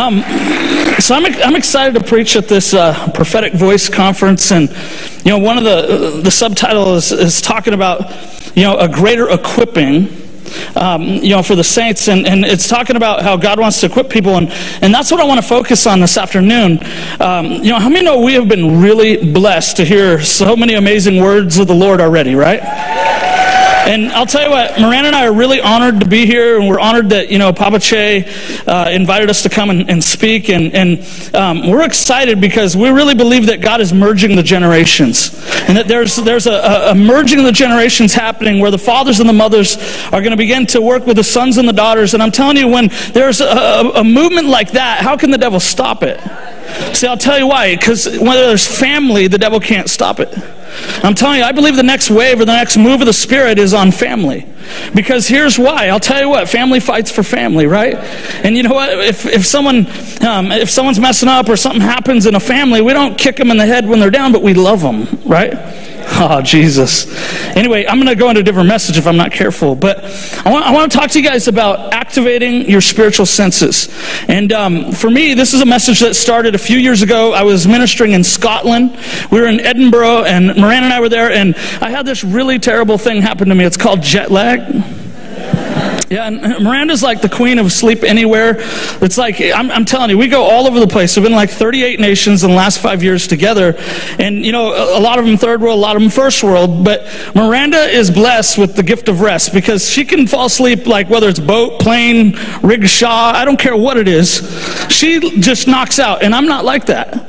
Um, so I'm, I'm excited to preach at this uh, prophetic voice conference, and you know, one of the the subtitle is, is talking about you know a greater equipping. Um, you know, for the saints, and, and it's talking about how God wants to equip people, and, and that's what I want to focus on this afternoon. Um, you know, how many know we have been really blessed to hear so many amazing words of the Lord already, right? And I'll tell you what, Miranda and I are really honored to be here, and we're honored that, you know, Papa Che uh, invited us to come and, and speak. And, and um, we're excited because we really believe that God is merging the generations. And that there's, there's a, a merging of the generations happening where the fathers and the mothers are going to begin to work with the sons and the daughters. And I'm telling you, when there's a, a, a movement like that, how can the devil stop it? See, I'll tell you why. Because when there's family, the devil can't stop it. I'm telling you, I believe the next wave or the next move of the Spirit is on family. Because here's why. I'll tell you what, family fights for family, right? And you know what? If, if, someone, um, if someone's messing up or something happens in a family, we don't kick them in the head when they're down, but we love them, right? Oh, Jesus. Anyway, I'm going to go into a different message if I'm not careful. But I want, I want to talk to you guys about activating your spiritual senses. And um, for me, this is a message that started a few years ago. I was ministering in Scotland. We were in Edinburgh, and Miranda and I were there, and I had this really terrible thing happen to me. It's called jet lag. Yeah, and Miranda's like the queen of sleep anywhere. It's like, I'm, I'm, telling you, we go all over the place. We've been like 38 nations in the last five years together. And, you know, a, a lot of them third world, a lot of them first world. But Miranda is blessed with the gift of rest because she can fall asleep like whether it's boat, plane, rickshaw, I don't care what it is. She just knocks out. And I'm not like that.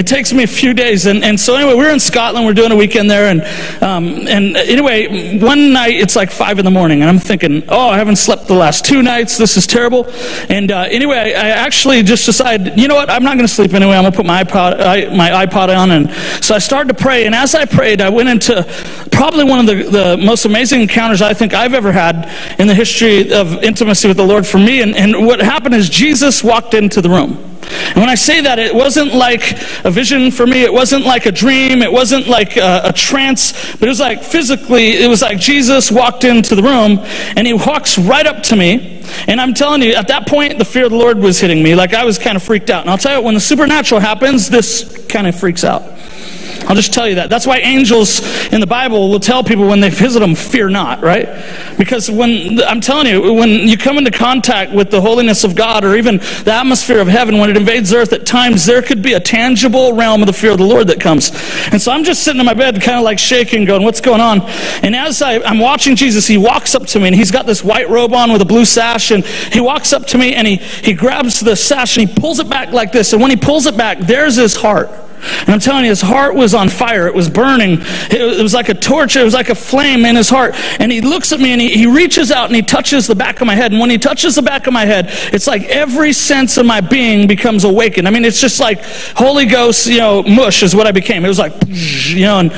It takes me a few days. And, and so anyway, we're in Scotland. We're doing a weekend there. And, um, and anyway, one night it's like five in the morning. And I'm thinking, oh, I haven't slept the last two nights. This is terrible. And uh, anyway, I, I, actually just decided, you know what? I'm not going to sleep anyway. I'm going to put my iPod, I, my iPod on. And so I started to pray. And as I prayed, I went into probably one of the, the most amazing encounters I think I've ever had in the history of intimacy with the Lord for me. And, and what happened is Jesus walked into the room. And when I say that, it wasn't like a vision for me. It wasn't like a dream. It wasn't like a, a, trance. But it was like physically, it was like Jesus walked into the room and he walks right up to me. And I'm telling you, at that point, the fear of the Lord was hitting me. Like I was kind of freaked out. And I'll tell you, when the supernatural happens, this kind of freaks out. I'll just tell you that. That's why angels in the Bible will tell people when they visit them, fear not, right? Because when, I'm telling you, when you come into contact with the holiness of God or even the atmosphere of heaven, when it invades earth at times, there could be a tangible realm of the fear of the Lord that comes. And so I'm just sitting in my bed, kind of like shaking, going, what's going on? And as I, I'm watching Jesus, he walks up to me and he's got this white robe on with a blue sash. And he walks up to me and he, he grabs the sash and he pulls it back like this. And when he pulls it back, there's his heart. And I'm telling you, his heart was on fire. It was burning. It was like a torch. It was like a flame in his heart. And he looks at me and he, he reaches out and he touches the back of my head. And when he touches the back of my head, it's like every sense of my being becomes awakened. I mean, it's just like Holy Ghost, you know, mush is what I became. It was like, you know, and,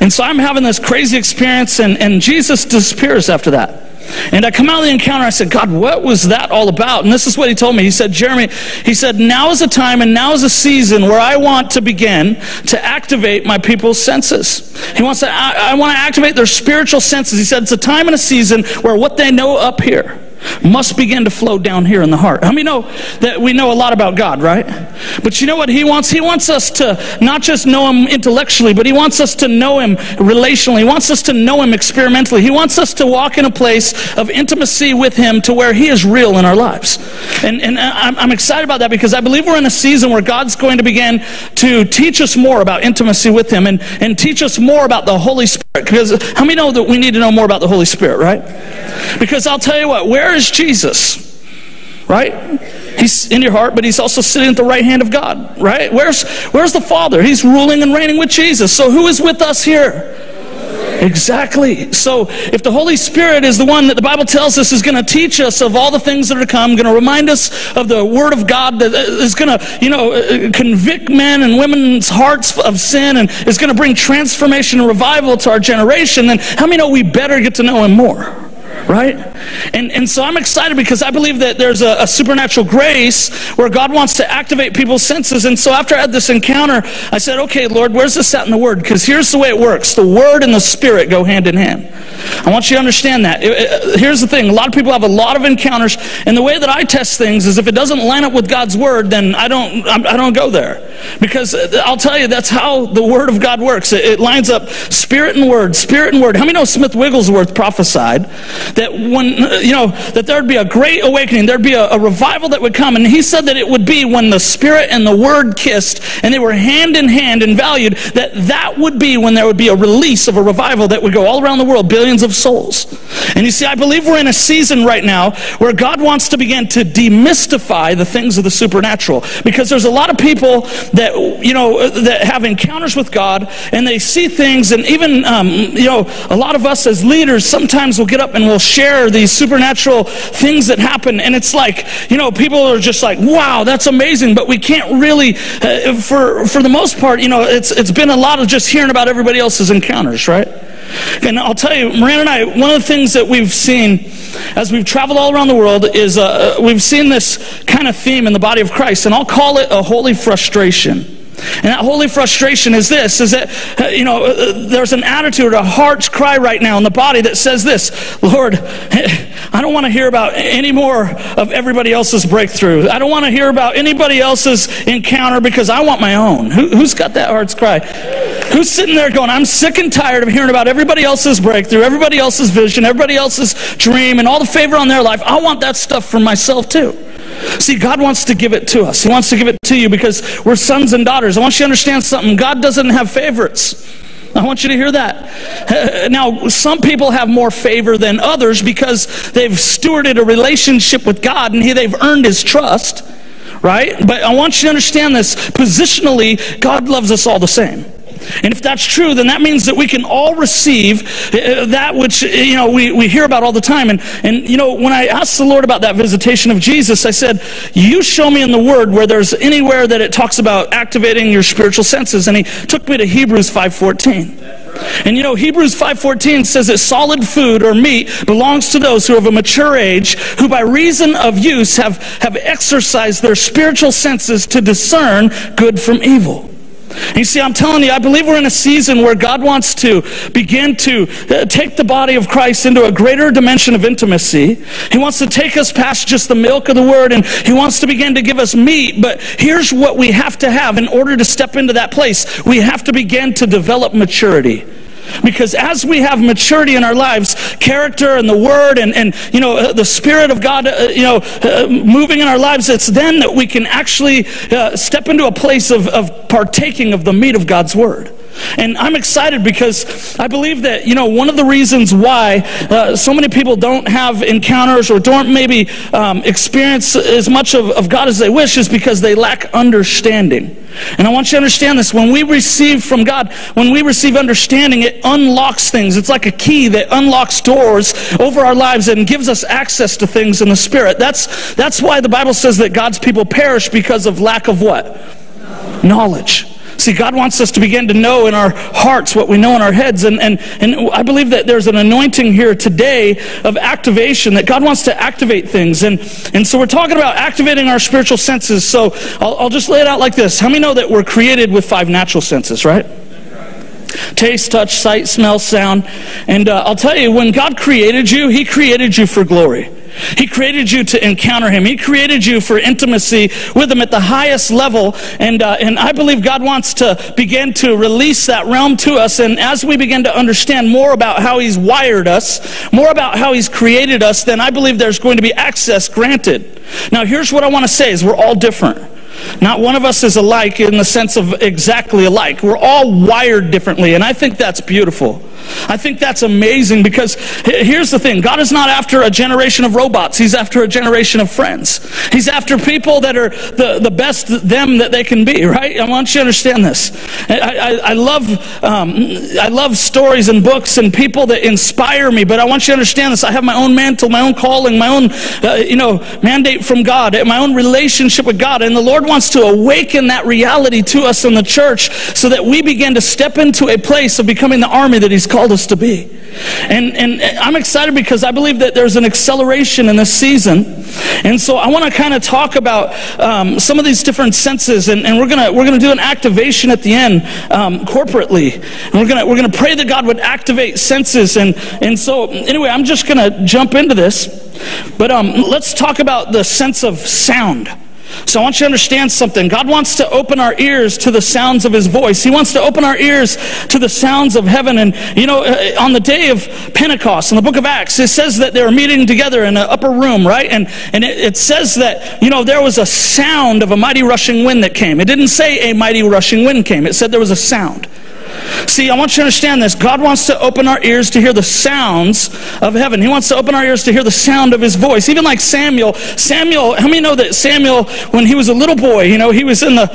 and so I'm having this crazy experience and, and Jesus disappears after that. And I come out of the encounter, I said, God, what was that all about? And this is what he told me. He said, Jeremy, he said, now is a time and now is a season where I want to begin to activate my people's senses. He wants to, I, I want to activate their spiritual senses. He said, it's a time and a season where what they know up here, must begin to flow down here in the heart. How I many know that we know a lot about God, right? But you know what He wants? He wants us to not just know Him intellectually, but He wants us to know Him relationally. He wants us to know Him experimentally. He wants us to walk in a place of intimacy with Him to where He is real in our lives. And, and I'm, excited about that because I believe we're in a season where God's going to begin to teach us more about intimacy with Him and, and teach us more about the Holy Spirit. Because how many know that we need to know more about the Holy Spirit, right? Because I'll tell you what, where is Jesus? Right? He's in your heart, but he's also sitting at the right hand of God, right? Where's, where's the Father? He's ruling and reigning with Jesus. So who is with us here? Exactly. So if the Holy Spirit is the one that the Bible tells us is going to teach us of all the things that are to come, going to remind us of the Word of God that is going to, you know, uh, convict men and women's hearts of sin and is going to bring transformation and revival to our generation, then how many know we better get to know Him more? Right? And, and so I'm excited because I believe that there's a, a, supernatural grace where God wants to activate people's senses. And so after I had this encounter, I said, okay, Lord, where's this at in the Word? Because here's the way it works the Word and the Spirit go hand in hand. I want you to understand that. It, it, here's the thing a lot of people have a lot of encounters, and the way that I test things is if it doesn't line up with God's Word, then I don't, I don't go there. Because uh, I'll tell you, that's how the Word of God works. It, it lines up Spirit and Word, Spirit and Word. How many know Smith Wigglesworth prophesied that when, you know, that there'd be a great awakening, there'd be a, a revival that would come, and he said that it would be when the Spirit and the Word kissed, and they were hand in hand and valued, that that would be when there would be a release of a revival that would go all around the world, billions of souls. And you see, I believe we're in a season right now where God wants to begin to demystify the things of the supernatural, because there's a lot of people that, you know, that have encounters with God, and they see things, and even, um, you know, a lot of us as leaders sometimes will get up and we'll share these supernatural things that happen, and it's like, you know, people are just like, wow, that's amazing, but we can't really, uh, for, for the most part, you know, it's, it's been a lot of just hearing about everybody else's encounters, right? And I'll tell you, Miranda and I, one of the things that we've seen as we've traveled all around the world is uh, we've seen this kind of theme in the body of Christ, and I'll call it a holy frustration. And that holy frustration is this, is that, you know, uh, there's an attitude, a heart's cry right now in the body that says this, Lord, I don't want to hear about any more of everybody else's breakthrough. I don't want to hear about anybody else's encounter because I want my own. Who, has got that heart's cry? Who's sitting there going, I'm sick and tired of hearing about everybody else's breakthrough, everybody else's vision, everybody else's dream, and all the favor on their life. I want that stuff for myself too. See, God wants to give it to us. He wants to give it to you because we're sons and daughters. I want you to understand something. God doesn't have favorites. I want you to hear that. Now, some people have more favor than others because they've stewarded a relationship with God and they've earned His trust, right? But I want you to understand this. Positionally, God loves us all the same. And if that's true, then that means that we can all receive uh, that which, uh, you know, we, we hear about all the time. And, and, you know, when I asked the Lord about that visitation of Jesus, I said, you show me in the Word where there's anywhere that it talks about activating your spiritual senses. And he took me to Hebrews 5.14. And you know, Hebrews 5:14 says that solid food or meat belongs to those who have a mature age, who by reason of use have, have exercised their spiritual senses to discern good from evil. You see, I'm telling you, I believe we're in a season where God wants to begin to uh, take the body of Christ into a greater dimension of intimacy. He wants to take us past just the milk of the word and He wants to begin to give us meat. But here's what we have to have in order to step into that place we have to begin to develop maturity. Because as we have maturity in our lives, character and the Word and, and you know, uh, the Spirit of God, uh, you know, uh, moving in our lives, it's then that we can actually uh, step into a place of, of partaking of the meat of God's Word. And I'm excited because I believe that, you know, one of the reasons why uh, so many people don't have encounters or don't maybe um, experience as much of, of God as they wish is because they lack understanding. And I want you to understand this. When we receive from God, when we receive understanding, it unlocks things. It's like a key that unlocks doors over our lives and gives us access to things in the Spirit. That's, that's why the Bible says that God's people perish because of lack of what? Knowledge. See, God wants us to begin to know in our hearts what we know in our heads. And, and, and I believe that there's an anointing here today of activation, that God wants to activate things. And, and so we're talking about activating our spiritual senses. So I'll, I'll just lay it out like this. How many know that we're created with five natural senses, right? Taste, touch, sight, smell, sound. And uh, I'll tell you, when God created you, He created you for glory. He created you to encounter Him. He created you for intimacy with Him at the highest level. And, uh, and I believe God wants to begin to release that realm to us. And as we begin to understand more about how He's wired us, more about how He's created us, then I believe there's going to be access granted. Now, here's what I want to say is we're all different. Not one of us is alike in the sense of exactly alike. We're all wired differently, and I think that's beautiful. I think that's amazing because here's the thing God is not after a generation of robots, He's after a generation of friends. He's after people that are the, the best them that they can be, right? I want you to understand this. I, I, I love, um, I love stories and books and people that inspire me, but I want you to understand this. I have my own mantle, my own calling, my own, uh, you know, mandate from God, my own relationship with God. And the Lord wants to awaken that reality to us in the church so that we begin to step into a place of becoming the army that He's called us to be. And, and I'm excited because I believe that there's an acceleration in this season. And so I want to kind of talk about um, some of these different senses. And, and we're going we're gonna do an activation at the end um, corporately. And we're going we're gonna pray that God would activate senses. And, and so, anyway, I'm just going to jump into this. But um, let's talk about the sense of sound. So I want you to understand something. God wants to open our ears to the sounds of His voice. He wants to open our ears to the sounds of heaven. And, you know, uh, on the day of Pentecost, in the book of Acts, it says that they were meeting together in an upper room, right? And, and it, it says that, you know, there was a sound of a mighty rushing wind that came. It didn't say a mighty rushing wind came, it said there was a sound. See, I want you to understand this. God wants to open our ears to hear the sounds of heaven. He wants to open our ears to hear the sound of his voice. Even like Samuel. Samuel, how many know that Samuel, when he was a little boy, you know, he was in the,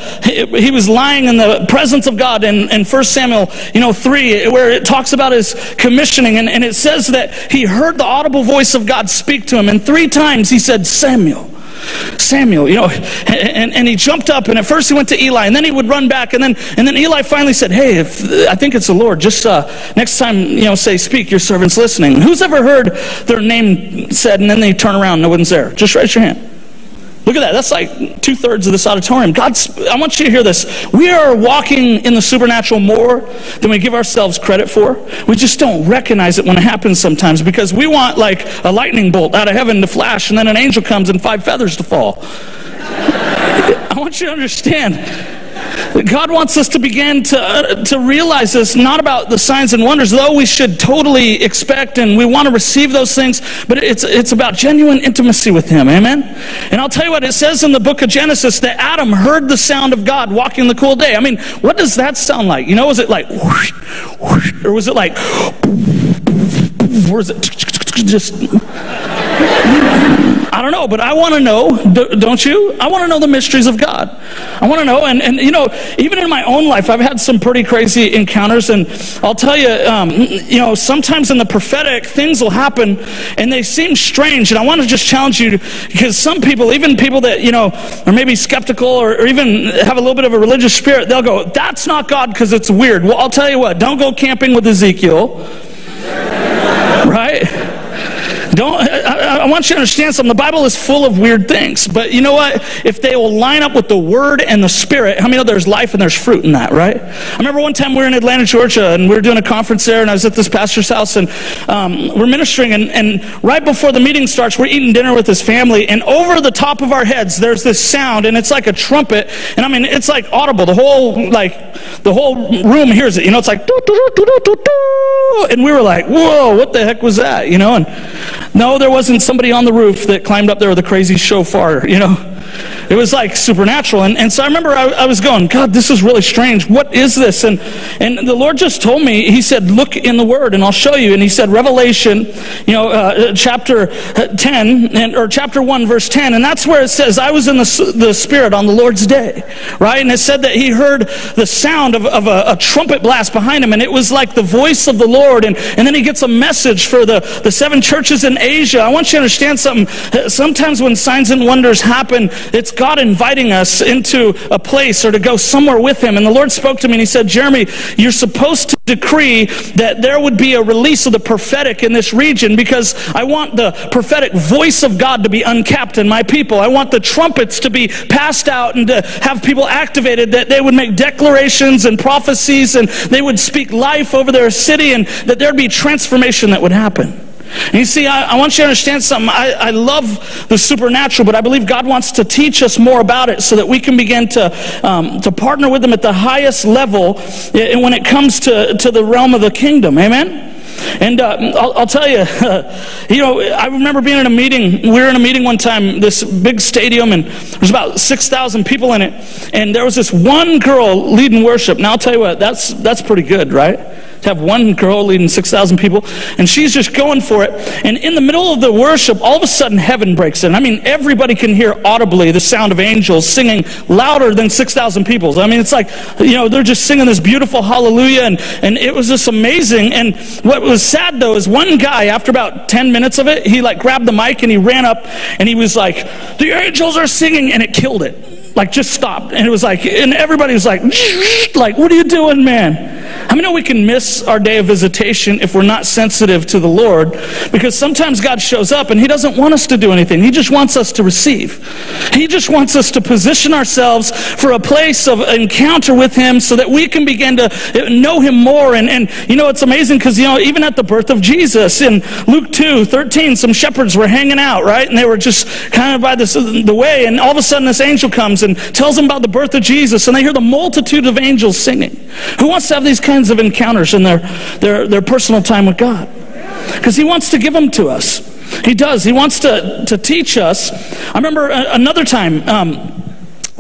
he was lying in the presence of God in, in 1 Samuel, you know, 3, where it talks about his commissioning. And, and it says that he heard the audible voice of God speak to him. And three times he said, Samuel. Samuel, you know, and, and he jumped up, and at first he went to Eli, and then he would run back, and then and then Eli finally said, "Hey, if, I think it's the Lord. Just uh, next time, you know, say, speak. Your servant's listening." Who's ever heard their name said, and then they turn around, no one's there? Just raise your hand. Look at that. That's like two thirds of this auditorium. God's, I want you to hear this. We are walking in the supernatural more than we give ourselves credit for. We just don't recognize it when it happens sometimes because we want like a lightning bolt out of heaven to flash and then an angel comes and five feathers to fall. I want you to understand God wants us to begin to, uh, to realize this, not about the signs and wonders, though we should totally expect and we want to receive those things, but it's, it's about genuine intimacy with Him. Amen? And I'll tell you what, it says in the book of Genesis that Adam heard the sound of God walking the cool day. I mean, what does that sound like? You know, was it like, whoosh, whoosh, or was it like, or is it just. I don't know, but I want to know, don't you? I want to know the mysteries of God. I want to know, and, and you know, even in my own life, I've had some pretty crazy encounters, and I'll tell you, um, you know, sometimes in the prophetic, things will happen, and they seem strange, and I want to just challenge you, because some people, even people that, you know, are maybe skeptical or, or even have a little bit of a religious spirit, they'll go, that's not God because it's weird. Well, I'll tell you what, don't go camping with Ezekiel, right? Don't, I, I, want you to understand something. The Bible is full of weird things, but you know what? If they will line up with the Word and the Spirit, how many know there's life and there's fruit in that, right? I remember one time we were in Atlanta, Georgia, and we were doing a conference there, and I was at this pastor's house, and um, we're ministering, and, and right before the meeting starts, we're eating dinner with his family, and over the top of our heads, there's this sound, and it's like a trumpet, and I mean, it's like audible. The whole, like, the whole room hears it. You know, it's like, and we were like, whoa, what the heck was that? You know, and no, there wasn't somebody on the roof that climbed up there with a crazy shofar, you know. It was like supernatural. And, and so I remember I, I, was going, God, this is really strange. What is this? And, and the Lord just told me, He said, look in the Word and I'll show you. And He said, Revelation, you know, uh, chapter 10, and, or chapter 1, verse 10. And that's where it says, I was in the, the Spirit on the Lord's day, right? And it said that He heard the sound of, of a, a trumpet blast behind Him. And it was like the voice of the Lord. And, and then He gets a message for the, the seven churches in Asia. I want you to understand something. Sometimes when signs and wonders happen, it's God inviting us into a place or to go somewhere with Him. And the Lord spoke to me and He said, Jeremy, you're supposed to decree that there would be a release of the prophetic in this region because I want the prophetic voice of God to be uncapped in my people. I want the trumpets to be passed out and to have people activated that they would make declarations and prophecies and they would speak life over their city and that there'd be transformation that would happen. And you see, I, I, want you to understand something. I, I, love the supernatural, but I believe God wants to teach us more about it so that we can begin to, um, to partner with Him at the highest level when it comes to, to the realm of the kingdom. Amen? And uh, I'll, I'll, tell you, uh, you know, I remember being in a meeting. We were in a meeting one time, this big stadium, and there's about 6,000 people in it. And there was this one girl leading worship. Now, I'll tell you what, that's, that's pretty good, right? To have one girl leading 6,000 people, and she's just going for it. And in the middle of the worship, all of a sudden heaven breaks in. I mean, everybody can hear audibly the sound of angels singing louder than 6,000 people. I mean, it's like, you know, they're just singing this beautiful hallelujah, and, and it was just amazing. And what was sad, though, is one guy, after about 10 minutes of it, he like grabbed the mic and he ran up and he was like, the angels are singing, and it killed it. Like, just stopped. And it was like, and everybody was like, like, what are you doing, man? How many know we can miss our day of visitation if we're not sensitive to the Lord? Because sometimes God shows up and He doesn't want us to do anything. He just wants us to receive. He just wants us to position ourselves for a place of encounter with Him so that we can begin to know Him more. And, and you know, it's amazing because, you know, even at the birth of Jesus in Luke 2 13, some shepherds were hanging out, right? And they were just kind of by this, the way. And all of a sudden, this angel comes and tells them about the birth of Jesus. And they hear the multitude of angels singing. Who wants to have these kinds of encounters in their, their, their personal time with God. Because He wants to give them to us. He does. He wants to, to teach us. I remember another time. Um,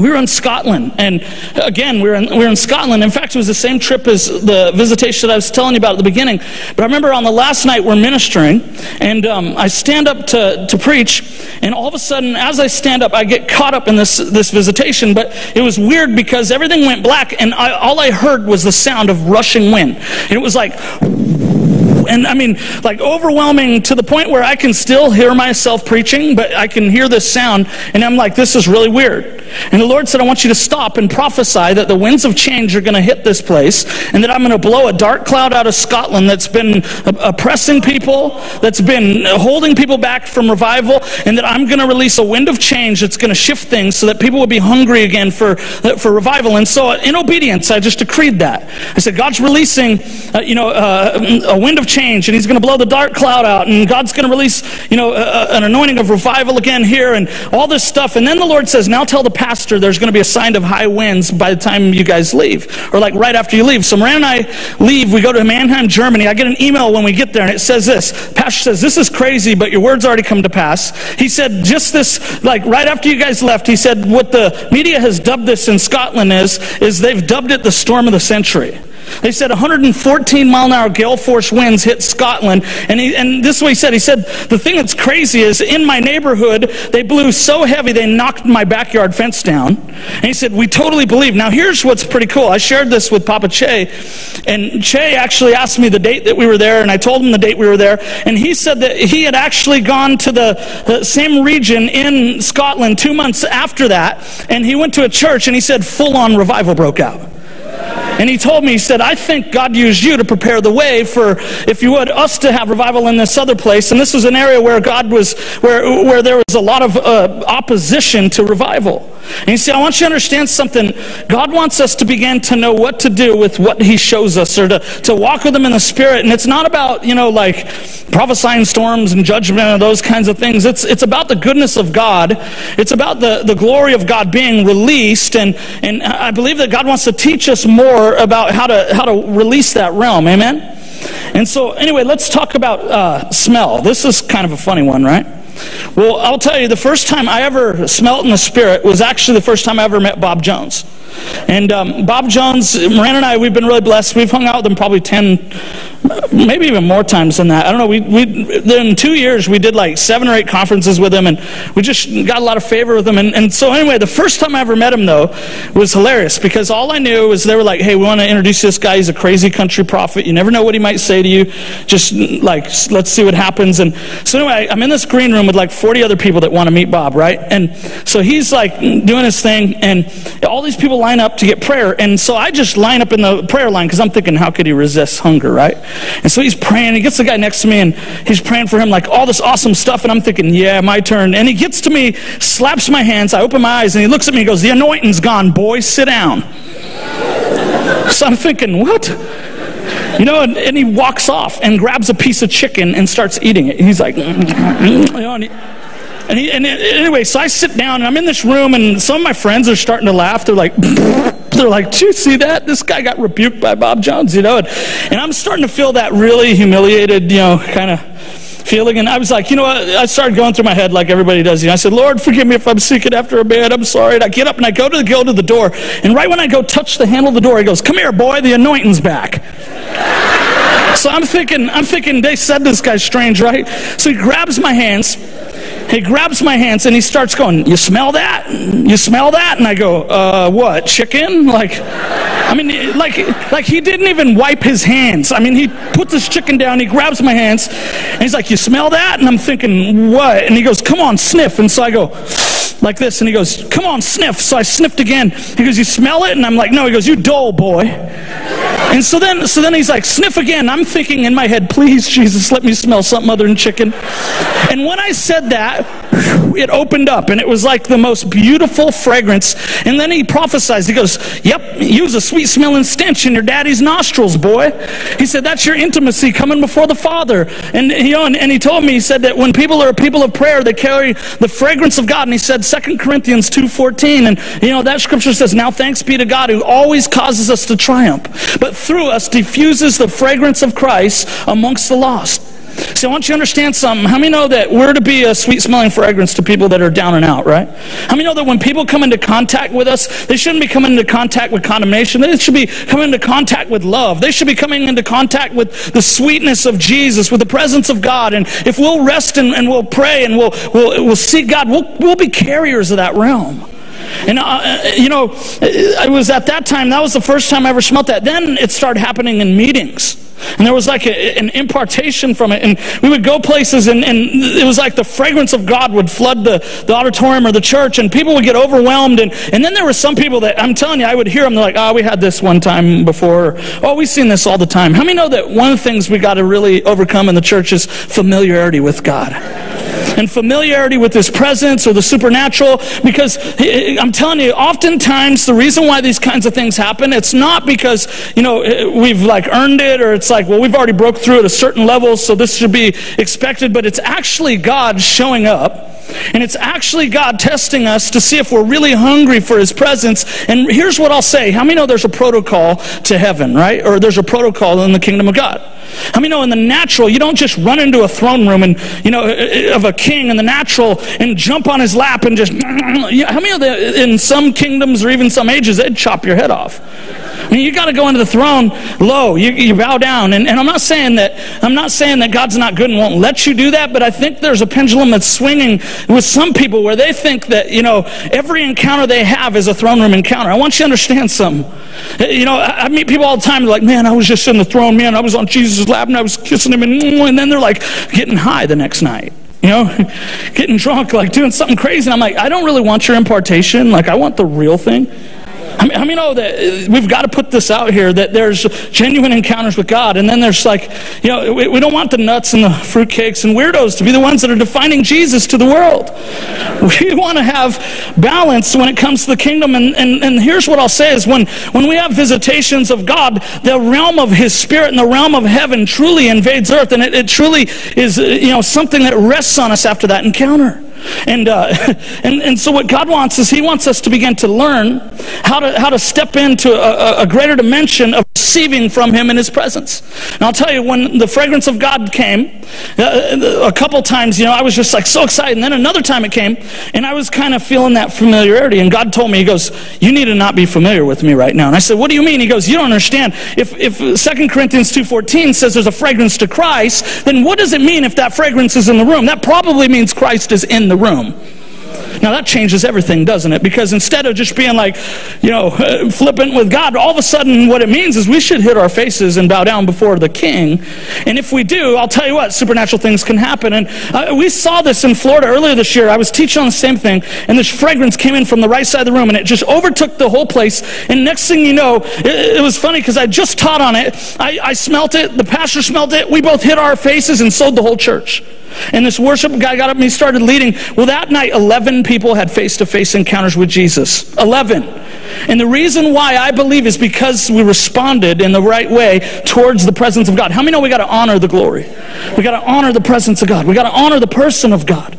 we were in Scotland, and again, we were, in, we were in Scotland. In fact, it was the same trip as the visitation that I was telling you about at the beginning. But I remember on the last night we're ministering, and um, I stand up to, to preach, and all of a sudden, as I stand up, I get caught up in this, this visitation. But it was weird because everything went black, and I, all I heard was the sound of rushing wind. And it was like, and I mean, like overwhelming to the point where I can still hear myself preaching, but I can hear this sound, and I'm like, this is really weird. And the Lord said, I want you to stop and prophesy that the winds of change are going to hit this place, and that I'm going to blow a dark cloud out of Scotland that's been oppressing people, that's been holding people back from revival, and that I'm going to release a wind of change that's going to shift things so that people will be hungry again for, for revival. And so, in obedience, I just decreed that. I said, God's releasing, uh, you know, uh, a wind of change, and He's going to blow the dark cloud out, and God's going to release, you know, a, an anointing of revival again here, and all this stuff. And then the Lord says, Now tell the pastor there's going to be a sign of high winds by the time you guys leave, or like right after you leave. So Miranda and I leave, we go to Mannheim, Germany. I get an email when we get there, and it says this Pastor says, This is crazy, but your word's already come to pass. He said, Just this, like right after you guys left, he said, What the media has dubbed this in Scotland is, is they've dubbed it the storm of the century. They said 114 mile an hour gale force winds hit Scotland. And, he, and this is what he said. He said, The thing that's crazy is in my neighborhood, they blew so heavy they knocked my backyard fence down. And he said, We totally believe. Now, here's what's pretty cool. I shared this with Papa Che. And Che actually asked me the date that we were there. And I told him the date we were there. And he said that he had actually gone to the, the same region in Scotland two months after that. And he went to a church and he said, Full on revival broke out. And he told me, he said, I think God used you to prepare the way for, if you would, us to have revival in this other place. And this was an area where God was, where, where there was a lot of uh, opposition to revival. And you see, I want you to understand something. God wants us to begin to know what to do with what He shows us or to, to walk with Him in the Spirit. And it's not about, you know, like prophesying storms and judgment and those kinds of things. It's, it's about the goodness of God. It's about the, the glory of God being released. And, and I believe that God wants to teach us more about how to, how to release that realm. Amen? And so, anyway, let's talk about uh, smell. This is kind of a funny one, right? Well, I'll tell you, the first time I ever smelt in the Spirit was actually the first time I ever met Bob Jones. And um, Bob Jones, Miranda and I, we've been really blessed. We've hung out with them probably 10, maybe even more times than that. I don't know. We, we, in two years, we did like seven or eight conferences with him, and we just got a lot of favor with him. And, and so, anyway, the first time I ever met him, though, was hilarious because all I knew was they were like, hey, we want to introduce this guy. He's a crazy country prophet. You never know what he might say to you. Just like, let's see what happens. And so, anyway, I'm in this green room with like 40 other people that want to meet Bob, right? And so he's like doing his thing, and all these people line up to get prayer. And so I just line up in the prayer line because I'm thinking, how could he resist hunger, right? And so he's praying. He gets the guy next to me, and he's praying for him like all this awesome stuff. And I'm thinking, yeah, my turn. And he gets to me, slaps my hands. I open my eyes, and he looks at me and goes, the anointing's gone, boy. Sit down. So I'm thinking, what? You know, and, and, he walks off and grabs a piece of chicken and starts eating it. He's like, you know, and he, and, anyway, so I sit down and I'm in this room, and some of my friends are starting to laugh. They're like, they're like, "Do you see that? This guy got rebuked by Bob Jones," you know. And, and I'm starting to feel that really humiliated, you know, kind of feeling. And I was like, you know what? I started going through my head like everybody does. You know, I said, Lord, forgive me if I'm seeking after a man. I'm sorry. And I get up and I go to the, go to the door. And right when I go touch the handle of the door, he goes, "Come here, boy. The anointing's back." so I'm thinking, I'm thinking they said this guy's strange, right? So he grabs my hands he grabs my hands and he starts going, You smell that? You smell that? And I go, Uh, what? Chicken? Like, I mean, like, like he didn't even wipe his hands. I mean, he puts his chicken down, he grabs my hands, and he's like, You smell that? And I'm thinking, What? And he goes, Come on, sniff. And so I go, like this, and he goes, Come on, sniff. So I sniffed again. He goes, You smell it? And I'm like, No. He goes, You dull boy. And so then, so then he's like, sniff again. I'm thinking in my head, please, Jesus, let me smell something other than chicken. And when I said that, it opened up and it was like the most beautiful fragrance. And then he prophesied. He goes, Yep, use a sweet smelling stench in your daddy's nostrils, boy. He said, That's your intimacy coming before the Father. And you know, and, and he told me, he said that when people are people of prayer, they carry the fragrance of God. And he said, 2 Corinthians 2.14, and you know, that scripture says, Now thanks be to God who always causes us to triumph, but through us diffuses the fragrance of Christ amongst the lost. See, I want you to understand something. How many know that we're to be a sweet smelling fragrance to people that are down and out, right? How many know that when people come into contact with us, they shouldn't be coming into contact with condemnation. They should be coming into contact with love. They should be coming into contact with the sweetness of Jesus, with the presence of God. And if we'll rest and, and we'll pray and we'll, we'll, we'll seek God, we'll, we'll be carriers of that realm. And, uh, you know, it was at that time, that was the first time I ever smelt that. Then it started happening in meetings. And there was like a, an impartation from it. And we would go places, and, and, it was like the fragrance of God would flood the, the auditorium or the church, and people would get overwhelmed. And, and then there were some people that, I'm telling you, I would hear them, they're like, oh, we had this one time before. Oh, we've seen this all the time. How many know that one of the things we got to really overcome in the church is familiarity with God? And familiarity with his presence or the supernatural because eh, eh, i'm telling you oftentimes the reason why these kinds of things happen it's not because you know eh, we've like earned it or it's like well we've already broke through at a certain level so this should be expected but it's actually god showing up and it's actually God testing us to see if we're really hungry for His presence. And here's what I'll say. How many know there's a protocol to heaven, right? Or there's a protocol in the kingdom of God? How many know in the natural, you don't just run into a throne room and, you know, uh, of a king in the natural and jump on his lap and just, how many know that in some kingdoms or even some ages, they'd chop your head off? I mean, you got to go into the throne low. You, you bow down. And, and I'm not saying that, I'm not saying that God's not good and won't let you do that, but I think there's a pendulum that's swinging with some people where they think that, you know, every encounter they have is a throne room encounter. I want you to understand something. You know, I, I meet people all the time like, man, I was just in the throne, man, I was on Jesus' lap and I was kissing him, and, and then they're like getting high the next night you know, getting drunk, like doing something crazy. And I'm like, I don't really want your impartation. Like, I want the real thing. I mean, I mean, know that uh, we've got to put this out here that there's genuine encounters with God, and then there's like, you know, we, we don't want the nuts and the fruitcakes and weirdos to be the ones that are defining Jesus to the world. We want to have balance when it comes to the kingdom, and, and, and here's what I'll say is when, when we have visitations of God, the realm of His Spirit and the realm of heaven truly invades earth, and it, it truly is, uh, you know, something that rests on us after that encounter. And, uh, and, and so what God wants is he wants us to begin to learn how to, how to step into a, a greater dimension of receiving from him in his presence. And I'll tell you, when the fragrance of God came, uh, a couple times, you know, I was just like so excited. And then another time it came, and I was kind of feeling that familiarity. And God told me, He goes, You need to not be familiar with me right now. And I said, What do you mean? He goes, You don't understand. If, if 2 Corinthians 2.14 says there's a fragrance to Christ, then what does it mean if that fragrance is in the room? That probably means Christ is in the room. Now that changes everything, doesn't it? Because instead of just being like, you know, flippant with God, all of a sudden what it means is we should hit our faces and bow down before the King. And if we do, I'll tell you what, supernatural things can happen. And uh, we saw this in Florida earlier this year. I was teaching on the same thing, and this fragrance came in from the right side of the room, and it just overtook the whole place. And next thing you know, it, it was funny because I just taught on it. I, I smelt it. The pastor smelled it. We both hit our faces and sold the whole church. And this worship guy got up and he started leading. Well, that night, 11 people had face to face encounters with Jesus. 11. And the reason why I believe is because we responded in the right way towards the presence of God. How many know we got to honor the glory? We got to honor the presence of God. We got to honor the person of God.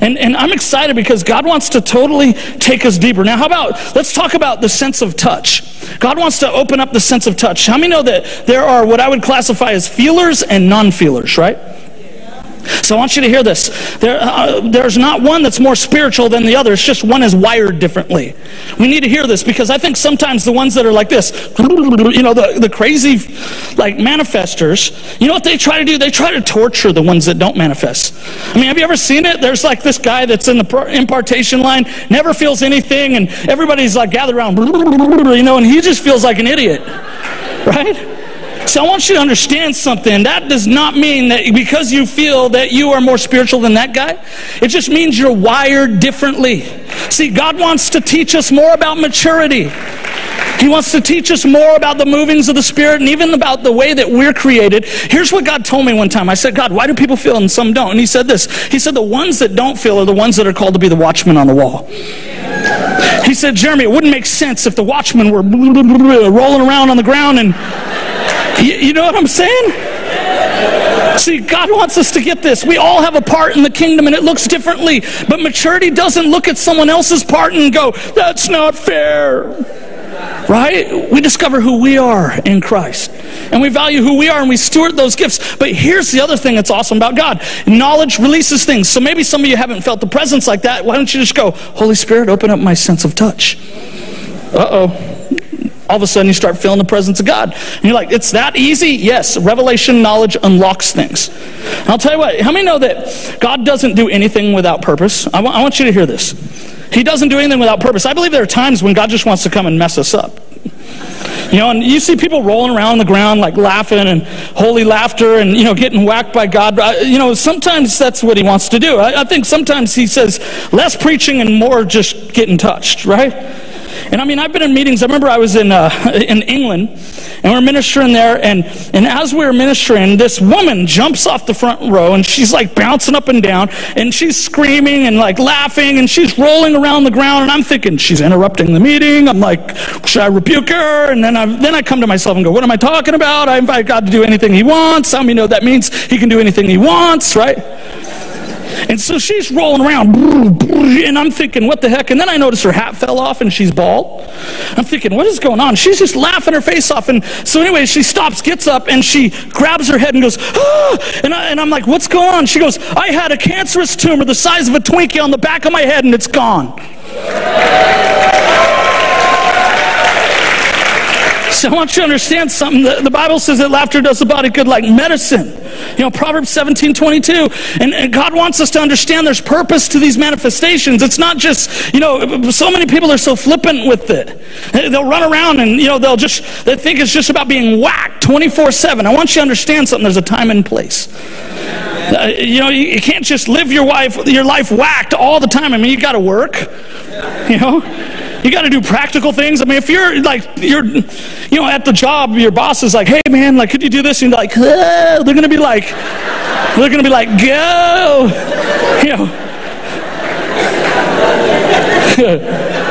And, and I'm excited because God wants to totally take us deeper. Now, how about, let's talk about the sense of touch. God wants to open up the sense of touch. How many know that there are what I would classify as feelers and non feelers, right? So I want you to hear this. There, uh, there's not one that's more spiritual than the other. It's just one is wired differently. We need to hear this because I think sometimes the ones that are like this, you know, the, the crazy like manifestors, you know what they try to do? They try to torture the ones that don't manifest. I mean, have you ever seen it? There's like this guy that's in the impartation line, never feels anything, and everybody's like gathered around, you know, and he just feels like an idiot, right? So I want you to understand something. That does not mean that because you feel that you are more spiritual than that guy, it just means you're wired differently. See, God wants to teach us more about maturity. He wants to teach us more about the movings of the Spirit and even about the way that we're created. Here's what God told me one time. I said, God, why do people feel and some don't? And He said this He said, the ones that don't feel are the ones that are called to be the watchmen on the wall. He said, Jeremy, it wouldn't make sense if the watchmen were rolling around on the ground and. You, you know what I'm saying? See, God wants us to get this. We all have a part in the kingdom and it looks differently. But maturity doesn't look at someone else's part and go, that's not fair. Right? We discover who we are in Christ. And we value who we are and we steward those gifts. But here's the other thing that's awesome about God knowledge releases things. So maybe some of you haven't felt the presence like that. Why don't you just go, Holy Spirit, open up my sense of touch? Uh oh all of a sudden you start feeling the presence of God. And you're like, it's that easy? Yes. Revelation knowledge unlocks things. And I'll tell you what, how many know that God doesn't do anything without purpose? I, w- I want you to hear this. He doesn't do anything without purpose. I believe there are times when God just wants to come and mess us up. You know, and you see people rolling around on the ground like laughing and holy laughter and, you know, getting whacked by God. You know, sometimes that's what he wants to do. I, I think sometimes he says less preaching and more just getting touched, right? And I mean, I've been in meetings. I remember I was in, uh, in England and we're ministering there. And, and as we were ministering, this woman jumps off the front row and she's like bouncing up and down and she's screaming and like laughing and she's rolling around the ground. And I'm thinking, she's interrupting the meeting. I'm like, should I rebuke her? And then I, then I come to myself and go, what am I talking about? I invite God to do anything he wants. How many know that means he can do anything he wants, right? And so she's rolling around, and I'm thinking, what the heck? And then I notice her hat fell off and she's bald. I'm thinking, what is going on? She's just laughing her face off. And so, anyway, she stops, gets up, and she grabs her head and goes, ah! and, I, and I'm like, what's going on? She goes, I had a cancerous tumor the size of a Twinkie on the back of my head, and it's gone. I want you to understand something. The, the, Bible says that laughter does the body good like medicine. You know, Proverbs 17, 22. And, and, God wants us to understand there's purpose to these manifestations. It's not just, you know, so many people are so flippant with it. They'll run around and, you know, they'll just, they think it's just about being whacked 24 7. I want you to understand something. There's a time and place. Uh, you know, you, you can't just live your life, your life whacked all the time. I mean, you got to work, you know. You got to do practical things. I mean, if you're like, you're, you know, at the job, your boss is like, hey, man, like, could you do this? And you're like, they're going to be like, they're going to be like, go. You know.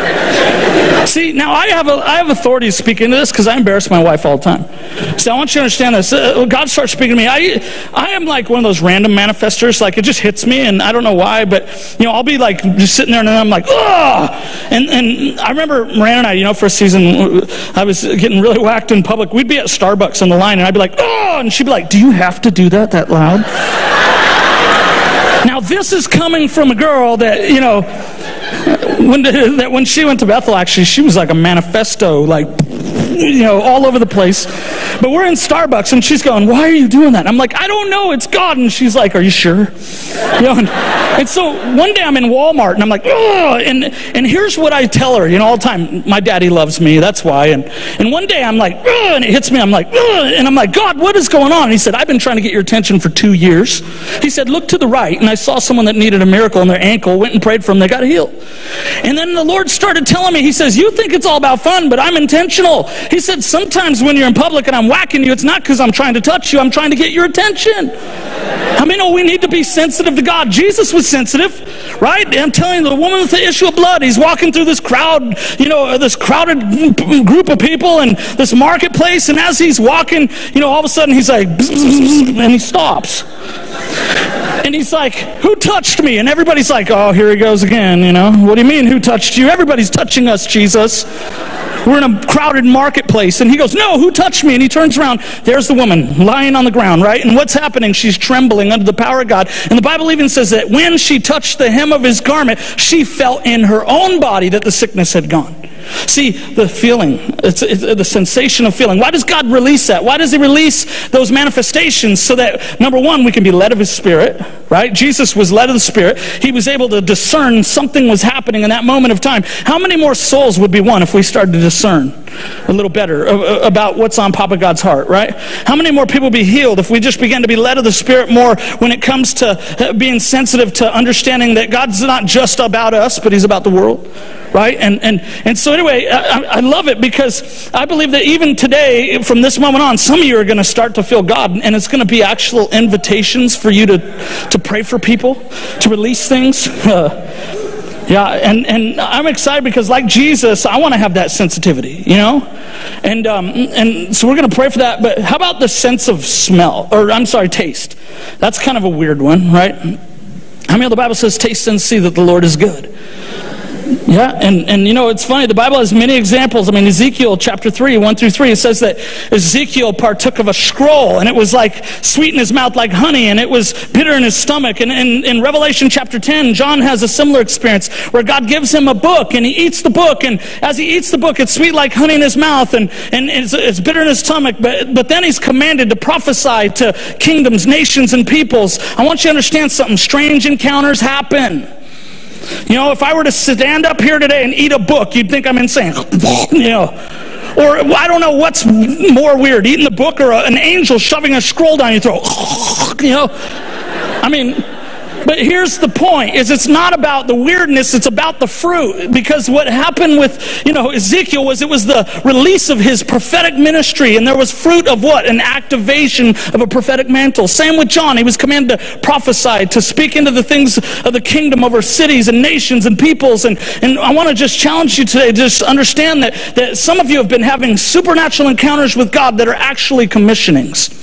See, now I have, a, I have authority to speak into this because I embarrass my wife all the time. See, I want you to understand this. Uh, God starts speaking to me. I, I am like one of those random manifestors. Like, it just hits me, and I don't know why, but, you know, I'll be like just sitting there, and I'm like, ugh! And, and I remember Miranda and I, you know, for a season, I was getting really whacked in public. We'd be at Starbucks on the line, and I'd be like, oh! And she'd be like, do you have to do that that loud? now, this is coming from a girl that, you know, when, that when she went to Bethel, actually, she was like a manifestor, like, you know, all over the place. But we're in Starbucks, and she's going, Why are you doing that? And I'm like, I don't know, it's God. And she's like, Are you sure? You know, and, and so one day I'm in Walmart, and I'm like, Ugh! And, and here's what I tell her, you know, all the time My daddy loves me, that's why. And, and one day I'm like, Ugh! And it hits me, I'm like, Ugh! And I'm like, God, what is going on? And he said, I've been trying to get your attention for two years. He said, Look to the right. And I saw someone that needed a miracle in their ankle, went and prayed for them, they got healed. And then the Lord started telling me, He says, You think it's all about fun, but I'm intentional. He said, Sometimes when you're in public and I'm whacking you, it's not because I'm trying to touch you, I'm trying to get your attention. I mean, oh, we need to be sensitive to God. Jesus was sensitive, right? I'm telling you, the woman with the issue of blood, he's walking through this crowd, you know, uh, this crowded group of people and this marketplace, and as he's walking, you know, all of a sudden he's like, and he stops. And he's like, Who touched me? And everybody's like, Oh, here he goes again, you know. What do you mean, who touched you? Everybody's touching us, Jesus. We're in a crowded marketplace. And he goes, No, who touched me? And he turns around. There's the woman lying on the ground, right? And what's happening? She's trembling under the power of God. And the Bible even says that when she touched the hem of his garment, she felt in her own body that the sickness had gone. See, the feeling, it's, it's, the sensation of feeling. Why does God release that? Why does He release those manifestations so that, number one, we can be led of His Spirit, right? Jesus was led of the Spirit. He was able to discern something was happening in that moment of time. How many more souls would be won if we started to discern? a little better about what's on Papa God's heart, right? How many more people be healed if we just begin to be led of the Spirit more when it comes to uh, being sensitive to understanding that God's not just about us, but He's about the world, right? And and and so anyway, I, I love it because I believe that even today, from this moment on, some of you are going to start to feel God, and it's going to be actual invitations for you to to pray for people, to release things. Uh, yeah, and, and I'm excited because, like Jesus, I want to have that sensitivity, you know? And, um, and so we're going to pray for that. But how about the sense of smell? Or, I'm sorry, taste. That's kind of a weird one, right? How many of the Bible says, taste and see that the Lord is good? Yeah, and, and you know, it's funny. The Bible has many examples. I mean, Ezekiel chapter 3, 1 through 3, it says that Ezekiel partook of a scroll, and it was like sweet in his mouth like honey, and it was bitter in his stomach. And in Revelation chapter 10, John has a similar experience where God gives him a book, and he eats the book, and as he eats the book, it's sweet like honey in his mouth, and, and it's, it's bitter in his stomach. But, but then he's commanded to prophesy to kingdoms, nations, and peoples. I want you to understand something. Strange encounters happen. You know, if I were to stand up here today and eat a book, you'd think I'm insane. you know. Or I don't know what's more weird, eating the book or an angel shoving a scroll down your throat. you know. I mean, but here's the point is it's not about the weirdness, it's about the fruit. Because what happened with, you know, Ezekiel was it was the release of his prophetic ministry, and there was fruit of what? An activation of a prophetic mantle. Same with John. He was commanded to prophesy, to speak into the things of the kingdom over cities and nations and peoples. And, and I want to just challenge you today, just understand that, that some of you have been having supernatural encounters with God that are actually commissionings.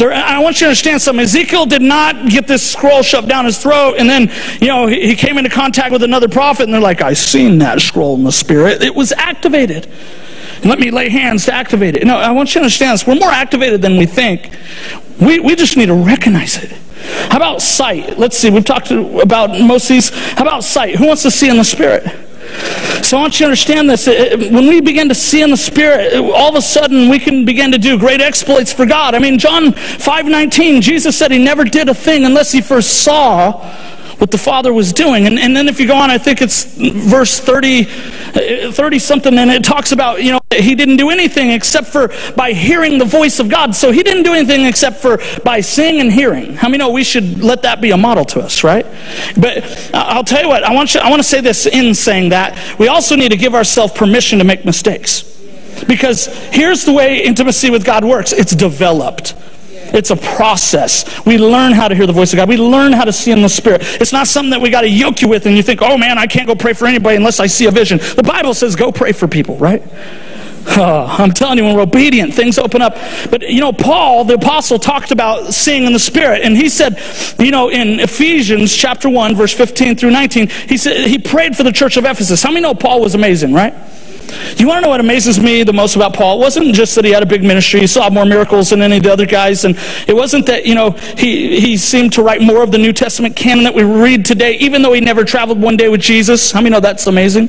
There, I want you to understand something. Ezekiel did not get this scroll shoved down his throat, and then, you know, he, he came into contact with another prophet, and they're like, I seen that scroll in the spirit. It was activated. Let me lay hands to activate it. No, I want you to understand this. We're more activated than we think. We, we just need to recognize it. How about sight? Let's see, we've talked about most of these. How about sight? Who wants to see in the spirit? So I want you to understand this. Uh, when we begin to see in the Spirit, uh, all of a sudden we can begin to do great exploits for God. I mean, John 5.19, Jesus said he never did a thing unless he first saw what the Father was doing. And, and then if you go on, I think it's verse 30, uh, 30 something, and it talks about, you know, he didn't do anything except for by hearing the voice of God. So he didn't do anything except for by seeing and hearing. How many know we should let that be a model to us, right? But I'll tell you what, I want, you, I want to say this in saying that. We also need to give ourselves permission to make mistakes. Because here's the way intimacy with God works it's developed. It's a process. We learn how to hear the voice of God. We learn how to see in the Spirit. It's not something that we got to yoke you with and you think, oh man, I can't go pray for anybody unless I see a vision. The Bible says go pray for people, right? Oh, I'm telling you, when we're obedient, things open up. But, you know, Paul, the apostle, talked about seeing in the Spirit. And he said, you know, in Ephesians chapter 1, verse 15 through 19, he said he prayed for the church of Ephesus. How many know Paul was amazing, right? You want to know what amazes me the most about Paul? It wasn't just that he had a big ministry, he saw more miracles than any of the other guys, and it wasn't that, you know, he, he seemed to write more of the New Testament canon that we read today, even though he never traveled one day with Jesus. How many know that's amazing?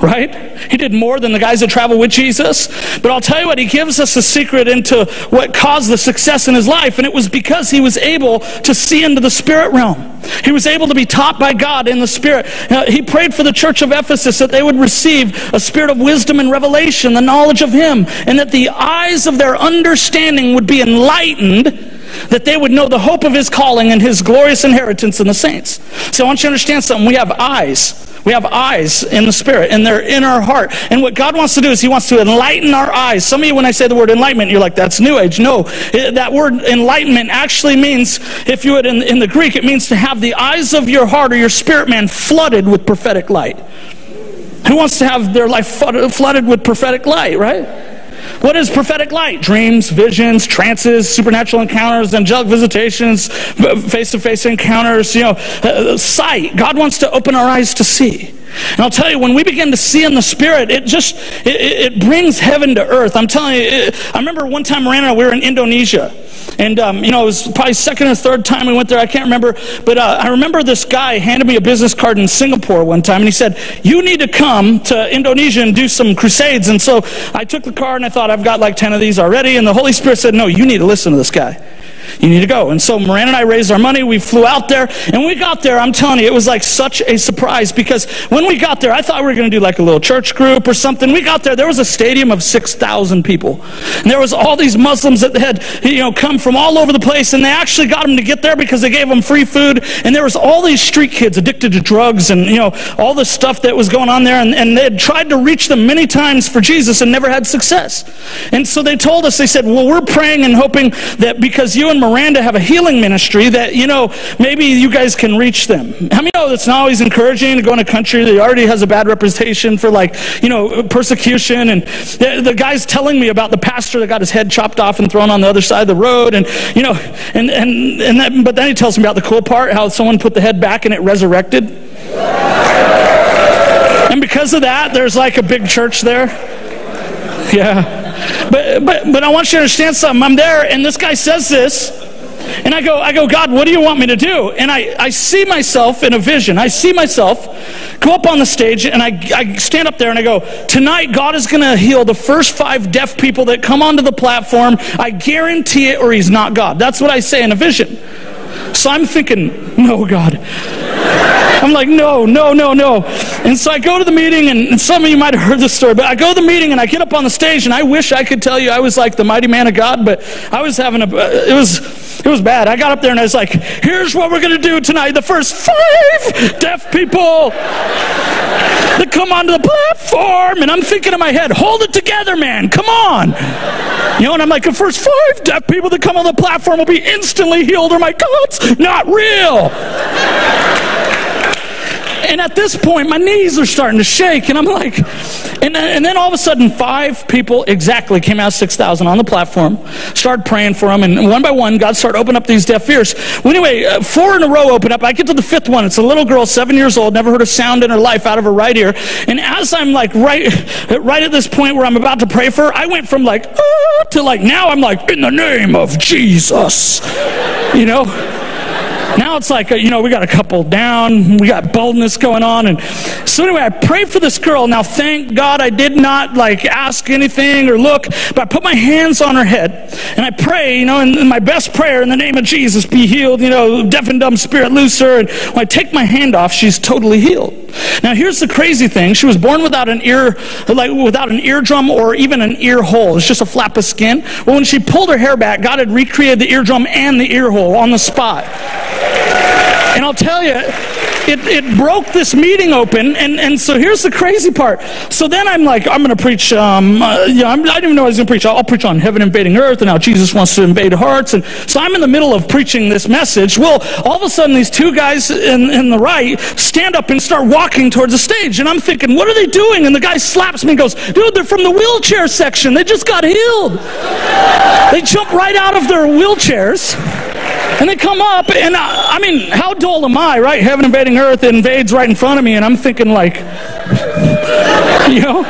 Right? He did more than the guys that travel with Jesus. But I'll tell you what, he gives us a secret into what caused the success in his life, and it was because he was able to see into the spirit realm. He was able to be taught by God in the spirit. He prayed for the church of Ephesus that they would receive a spirit of wisdom and revelation, the knowledge of him, and that the eyes of their understanding would be enlightened that they would know the hope of his calling and his glorious inheritance in the saints. So I want you to understand something. We have eyes. We have eyes in the spirit, and they're in our heart. And what God wants to do is He wants to enlighten our eyes. Some of you, when I say the word enlightenment, you're like, that's New Age. No, that word enlightenment actually means, if you would, in, in the Greek, it means to have the eyes of your heart or your spirit man flooded with prophetic light. Who wants to have their life flooded with prophetic light, right? What is prophetic light? Dreams, visions, trances, supernatural encounters, angelic visitations, face to face encounters, you know, uh, sight. God wants to open our eyes to see. And I'll tell you, when we begin to see in the Spirit, it just, it, it brings heaven to earth. I'm telling you, it, I remember one time, Miranda, we were in Indonesia. And, um, you know, it was probably second or third time we went there. I can't remember. But uh, I remember this guy handed me a business card in Singapore one time. And he said, you need to come to Indonesia and do some crusades. And so I took the card and I thought, I've got like 10 of these already. And the Holy Spirit said, no, you need to listen to this guy. You need to go. And so Miranda and I raised our money. We flew out there. And we got there, I'm telling you, it was like such a surprise because when we got there, I thought we were going to do like a little church group or something. We got there, there was a stadium of 6,000 people. And there was all these Muslims that had, you know, come from all over the place. And they actually got them to get there because they gave them free food. And there was all these street kids addicted to drugs and, you know, all the stuff that was going on there. And, and they had tried to reach them many times for Jesus and never had success. And so they told us, they said, well, we're praying and hoping that because you and Miranda have a healing ministry that, you know, maybe you guys can reach them. How many know it's not always encouraging to go in a country that already has a bad reputation for like, you know, persecution. And the, the guy's telling me about the pastor that got his head chopped off and thrown on the other side of the road. And, you know, and, and, and that, but then he tells me about the cool part, how someone put the head back and it resurrected. And because of that, there's like a big church there. Yeah. But, but, but I want you to understand something. I'm there, and this guy says this, and I go, I go, God, what do you want me to do? And I, I see myself in a vision. I see myself go up on the stage, and I, I stand up there and I go, Tonight, God is going to heal the first five deaf people that come onto the platform. I guarantee it, or He's not God. That's what I say in a vision. So I'm thinking, No, God. I'm like, no, no, no, no. And so I go to the meeting, and, some of you might have heard this story, but I go to the meeting and I get up on the stage, and I wish I could tell you I was like the mighty man of God, but I was having a, uh, it was, it was bad. I got up there and I was like, here's what we're going to do tonight. The first five deaf people that come onto the platform. And I'm thinking in my head, hold it together, man. Come on. You know, and I'm like, the first five deaf people that come on the platform will be instantly healed, or my God's not real. And at this point, my knees are starting to shake. And I'm like, and then, and then all of a sudden, five people exactly came out of 6,000 on the platform, started praying for them. And one by one, God started opening up these deaf ears. Well, anyway, uh, four in a row open up. I get to the fifth one. It's a little girl, seven years old, never heard a sound in her life out of her right ear. And as I'm like right, right at this point where I'm about to pray for her, I went from like, ah, to like, now I'm like, in the name of Jesus. You know? It's like, uh, you know, we got a couple down, we got boldness going on. And so anyway, I prayed for this girl. Now, thank God I did not like ask anything or look, but I put my hands on her head and I pray, you know, in, my best prayer in the name of Jesus, be healed, you know, deaf and dumb spirit, loose her. And when I take my hand off, she's totally healed. Now, here's the crazy thing. She was born without an ear, like without an eardrum or even an ear hole. It's just a flap of skin. Well, when she pulled her hair back, God had recreated the eardrum and the ear hole on the spot. And I'll tell you, it, it broke this meeting open. And, and so here's the crazy part. So then I'm like, I'm going to preach, um, uh, I'm, I didn't even know I was going to preach. I'll, I'll, preach on heaven invading earth and how Jesus wants to invade hearts. And so I'm in the middle of preaching this message. Well, all of a sudden, these two guys in, in the right stand up and start walking towards the stage. And I'm thinking, what are they doing? And the guy slaps me and goes, dude, they're from the wheelchair section. They just got healed. They jump right out of their wheelchairs. And they come up, and I, I mean, how dull am I, right? Heaven invading earth invades right in front of me, and I'm thinking, like, you know?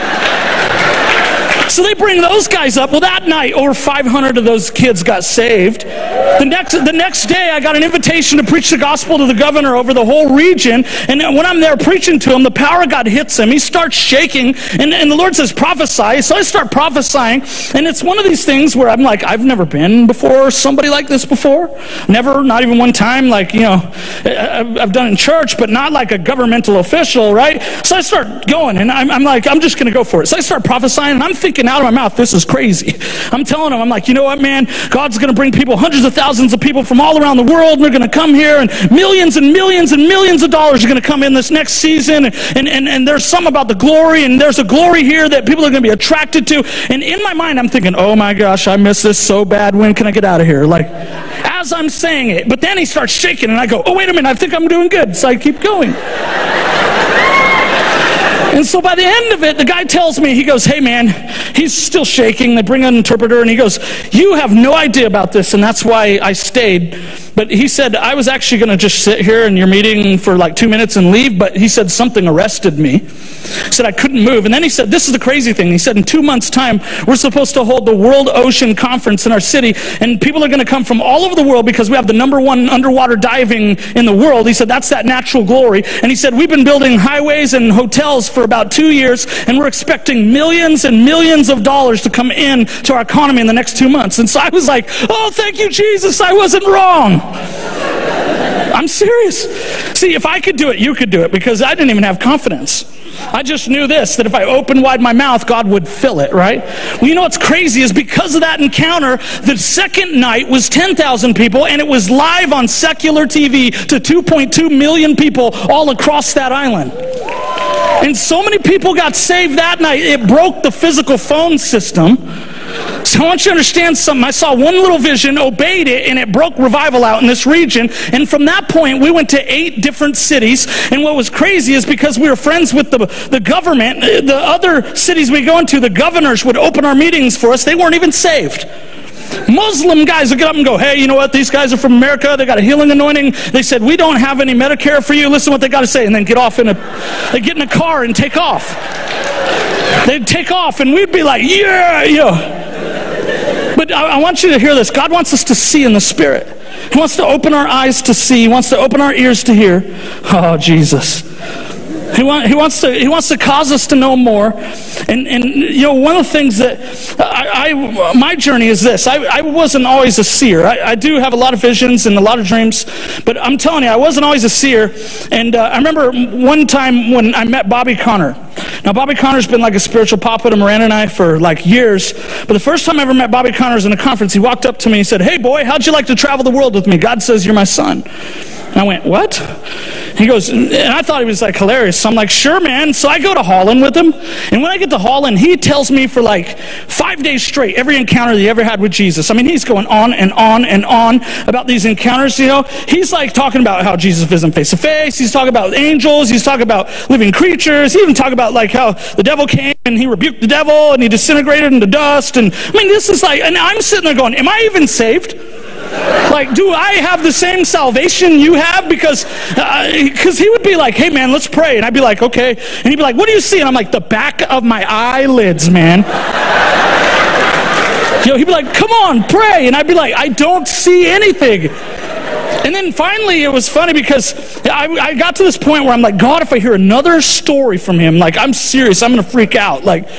So they bring those guys up. Well, that night, over 500 of those kids got saved. The next, the next day, I got an invitation to preach the gospel to the governor over the whole region. And when I'm there preaching to him, the power of God hits him. He starts shaking, and, and the Lord says, prophesy. So I start prophesying. And it's one of these things where I'm like, I've never been before somebody like this before. Never, not even one time. Like, you know, I've done in church, but not like a governmental official, right? So I start going, and I'm, I'm like, I'm just going to go for it. So I start prophesying, and I'm thinking, out of my mouth, this is crazy. I'm telling them, I'm like, you know what, man? God's going to bring people, hundreds of thousands of people from all around the world, and they're going to come here, and millions and millions and millions of dollars are going to come in this next season. And, and, and there's some about the glory, and there's a glory here that people are going to be attracted to. And in my mind, I'm thinking, oh my gosh, I miss this so bad. When can I get out of here? Like, as I'm saying it. But then he starts shaking, and I go, oh, wait a minute, I think I'm doing good. So I keep going. And so by the end of it, the guy tells me, he goes, Hey man, he's still shaking. They bring an interpreter and he goes, You have no idea about this, and that's why I stayed. But he said, I was actually going to just sit here in your meeting for like two minutes and leave, but he said something arrested me. He said I couldn't move. And then he said, This is the crazy thing. He said, In two months' time, we're supposed to hold the World Ocean Conference in our city, and people are going to come from all over the world because we have the number one underwater diving in the world. He said, That's that natural glory. And he said, We've been building highways and hotels for about two years, and we're expecting millions and millions of dollars to come in to our economy in the next two months. And so I was like, oh, thank you, Jesus, I wasn't wrong. I'm serious. See, if I could do it, you could do it because I didn't even have confidence. I just knew this that if I opened wide my mouth, God would fill it, right? Well, you know what's crazy is because of that encounter, the second night was 10,000 people and it was live on secular TV to 2.2 million people all across that island. And so many people got saved that night, it broke the physical phone system. So I want you to understand something. I saw one little vision, obeyed it, and it broke revival out in this region. And from that point, we went to eight different cities. And what was crazy is because we were friends with the, the government, the other cities we go into, the governors would open our meetings for us. They weren't even saved. Muslim guys would get up and go, hey, you know what? These guys are from America. They got a healing anointing. They said, we don't have any Medicare for you. Listen to what they got to say. And then get off in a, they get in a car and take off. They'd take off and we'd be like, yeah, yeah. But I, I want you to hear this. God wants us to see in the Spirit. He wants to open our eyes to see. He wants to open our ears to hear. Oh, Jesus. He, want, he, wants to, he wants to cause us to know more. And, and you know, one of the things that I, I my journey is this I, I wasn't always a seer. I, I, do have a lot of visions and a lot of dreams, but I'm telling you, I wasn't always a seer. And uh, I remember one time when I met Bobby Conner. Now, Bobby Conner's been like a spiritual papa to Miranda and I for like years. But the first time I ever met Bobby Conner's in a conference, he walked up to me and he said, Hey, boy, how'd you like to travel the world with me? God says you're my son. And I went, What? He goes, and I thought he was like hilarious. So I'm like, Sure, man. So I go to Holland with him. And when I get to Holland, he tells me for like five days straight every encounter that he ever had with Jesus. I mean, he's going on and on and on about these encounters, you know. He's like talking about how Jesus visits him face to face. He's talking about angels. He's talking about living creatures. He even talk about like how the devil came and he rebuked the devil and he disintegrated into dust. And I mean, this is like, and I'm sitting there going, Am I even saved? Like, do I have the same salvation you have? Because because uh, he would be like, hey, man, let's pray. And I'd be like, okay. And he'd be like, what do you see? And I'm like, the back of my eyelids, man. know, he'd be like, come on, pray. And I'd be like, I don't see anything. And then finally, it was funny because I, I, got to this point where I'm like, God, if I hear another story from him, like I'm serious, I'm gonna freak out. Like,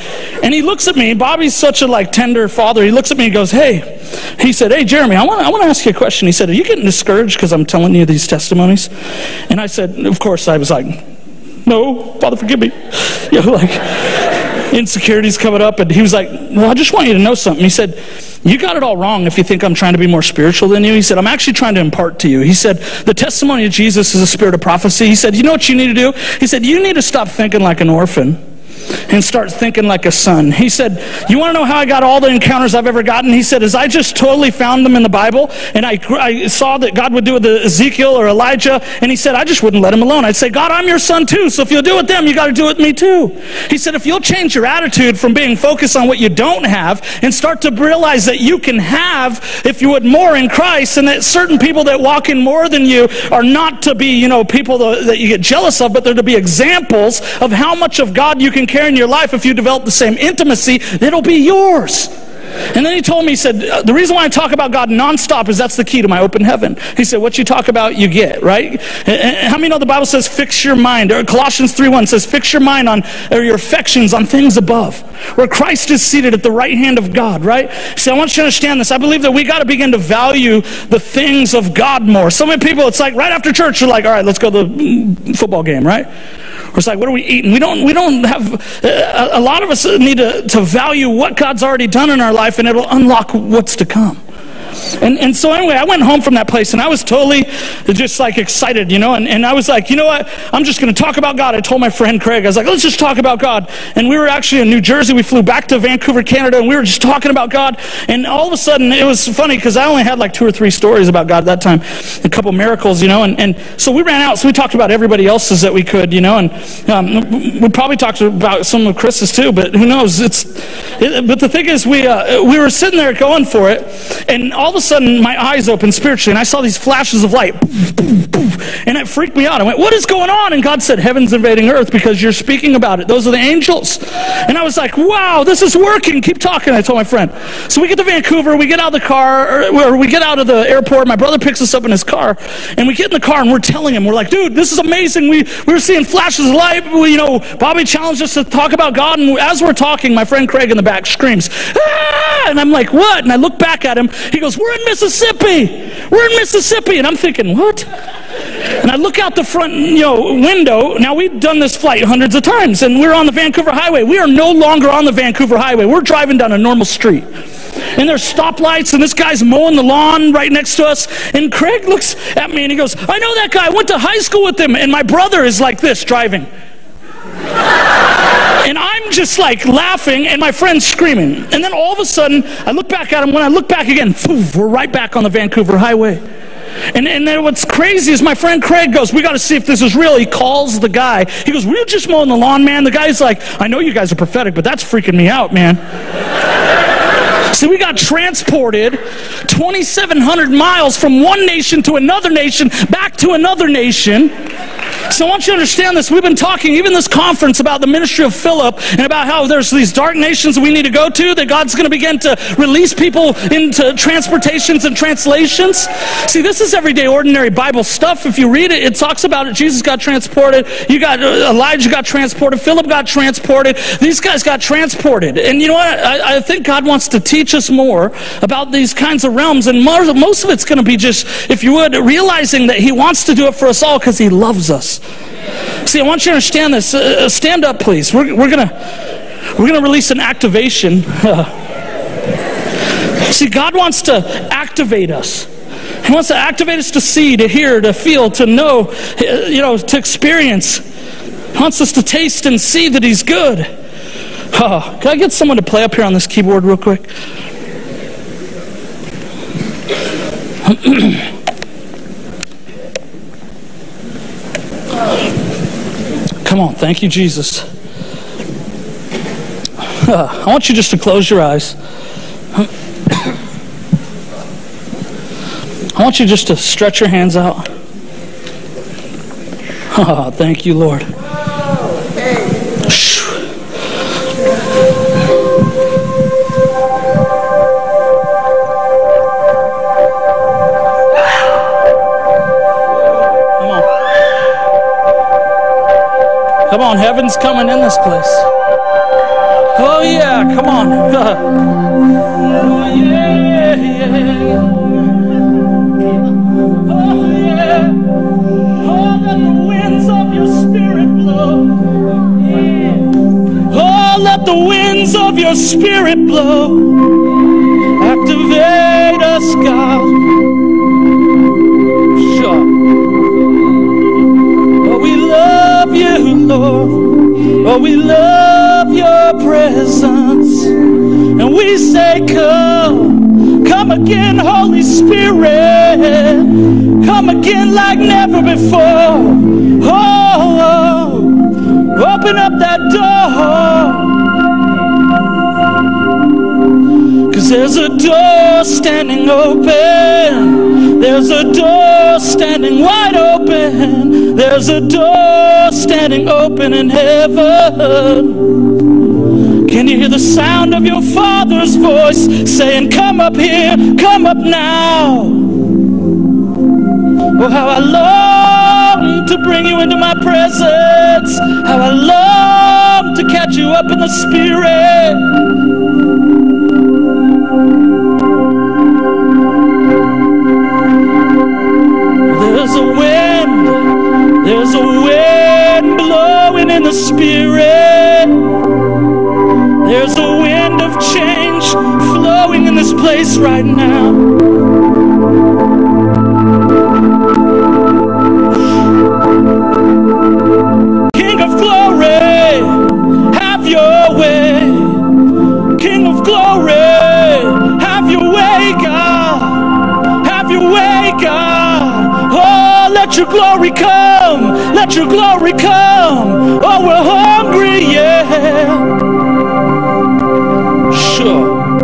and he looks at me. Bobby's such a like tender father. He looks at me and goes, Hey, he said, Hey, Jeremy, I want I want to ask you a question. He said, Are you getting discouraged because I'm telling you these testimonies? And I said, Of course. I was like, No, Father, forgive me. You know, like insecurities coming up, and he was like, Well, I just want you to know something. He said you got it all wrong if you think I'm trying to be more spiritual than you. He said, I'm actually trying to impart to you. He said, the testimony of Jesus is a spirit of prophecy. He said, you know what you need to do? He said, you need to stop thinking like an orphan and start thinking like a son. He said, You want to know how I got all the encounters I've ever gotten? He said, As I just totally found them in the Bible, and I, I saw that God would do with Ezekiel or Elijah, and he said, I just wouldn't let him alone. I'd say, God, I'm your son too, so if you'll do it with them, you got to do it with me too. He said, If you'll change your attitude from being focused on what you don't have and start to realize that you can have, if you would, more in Christ, and that certain people that walk in more than you are not to be, you know, people that you get jealous of, but they're to be examples of how much of God you can carry in your life, if you develop the same intimacy, it'll be yours. And then he told me, he said, uh, the reason why I talk about God nonstop is that's the key to my open heaven. He said, what you talk about, you get, right? And how many know the Bible says fix your mind? Or Colossians 3.1 says fix your mind on, or your affections on things above, where Christ is seated at the right hand of God, right? See, I want you to understand this. I believe that we got to begin to value the things of God more. So many people, it's like right after church, you're like, all right, let's go to the football game, right? It's like, what are we eating? We don't, we don't have, uh, a lot of us need to, to value what God's already done in our life and it'll unlock what's to come. And, and so anyway, I went home from that place and I was totally just like excited, you know, and, and I was like, you know what? I'm just going to talk about God. I told my friend Craig, I was like, let's just talk about God. And we were actually in New Jersey. We flew back to Vancouver, Canada, and we were just talking about God. And all of a sudden, it was funny because I only had like two or three stories about God at that time, a couple miracles, you know, and, and so we ran out. So we talked about everybody else's that we could, you know, and um, we probably talked about some of Chris's too, but who knows? It's, it, but the thing is, we, uh, we were sitting there going for it, and all of a sudden, my eyes opened spiritually, and I saw these flashes of light. And it freaked me out. I went, What is going on? And God said, Heaven's invading earth because you're speaking about it. Those are the angels. And I was like, Wow, this is working. Keep talking. I told my friend. So we get to Vancouver, we get out of the car, or we get out of the airport. My brother picks us up in his car, and we get in the car, and we're telling him, We're like, Dude, this is amazing. We, we were seeing flashes of light. We, you know, Bobby challenged us to talk about God. And as we're talking, my friend Craig in the back screams, ah! And I'm like, What? And I look back at him. He goes, We're in Mississippi. We're in Mississippi. And I'm thinking, What? And I look out the front you know, window. Now, we've done this flight hundreds of times, and we're on the Vancouver Highway. We are no longer on the Vancouver Highway. We're driving down a normal street. And there's stoplights, and this guy's mowing the lawn right next to us. And Craig looks at me and he goes, I know that guy. I went to high school with him. And my brother is like this driving. And I'm just like laughing, and my friend's screaming. And then all of a sudden, I look back at him. When I look back again, poof, we're right back on the Vancouver Highway. And, and then what's crazy is my friend Craig goes, We got to see if this is real. He calls the guy. He goes, Were just mowing the lawn, man? The guy's like, I know you guys are prophetic, but that's freaking me out, man. See, we got transported 2,700 miles from one nation to another nation, back to another nation. So I want you to understand this. We've been talking, even this conference, about the ministry of Philip and about how there's these dark nations we need to go to, that God's going to begin to release people into transportations and translations. See, this is everyday, ordinary Bible stuff. If you read it, it talks about it. Jesus got transported. You got uh, Elijah got transported. Philip got transported. These guys got transported. And you know what? I, I think God wants to teach us more about these kinds of realms. And most of it's going to be just, if you would, realizing that He wants to do it for us all because He loves us. See, I want you to understand this. Uh, uh stand up, please. We're, we're going we're gonna release an activation. See, God wants to activate us. He wants to activate us to see, to hear, to feel, to know, uh, you know, to experience. He wants us to taste and see that He's good. Oh, can I get someone to play up here on this keyboard real quick? Come on, thank you, Jesus. Uh, I want you just to close your eyes. I want you just to stretch your hands out. Oh, thank you, Lord. Come on, heaven's coming in this place. Oh, yeah, come on. oh, yeah, yeah. Oh, yeah. Oh, let the winds of your spirit blow. Oh, let the winds of your spirit blow. Activate us, God. Oh, we love your presence. And we say, Come, come again, Holy Spirit. Come again like never before. Oh, oh open up that door. There's a door standing open. There's a door standing wide open. There's a door standing open in heaven. Can you hear the sound of your father's voice saying, Come up here, come up now? Oh, how I long to bring you into my presence. How I long to catch you up in the spirit. There's a wind, there's a wind blowing in the spirit. There's a wind of change flowing in this place right now. Let your glory come. Oh, we're hungry, yeah. Sure.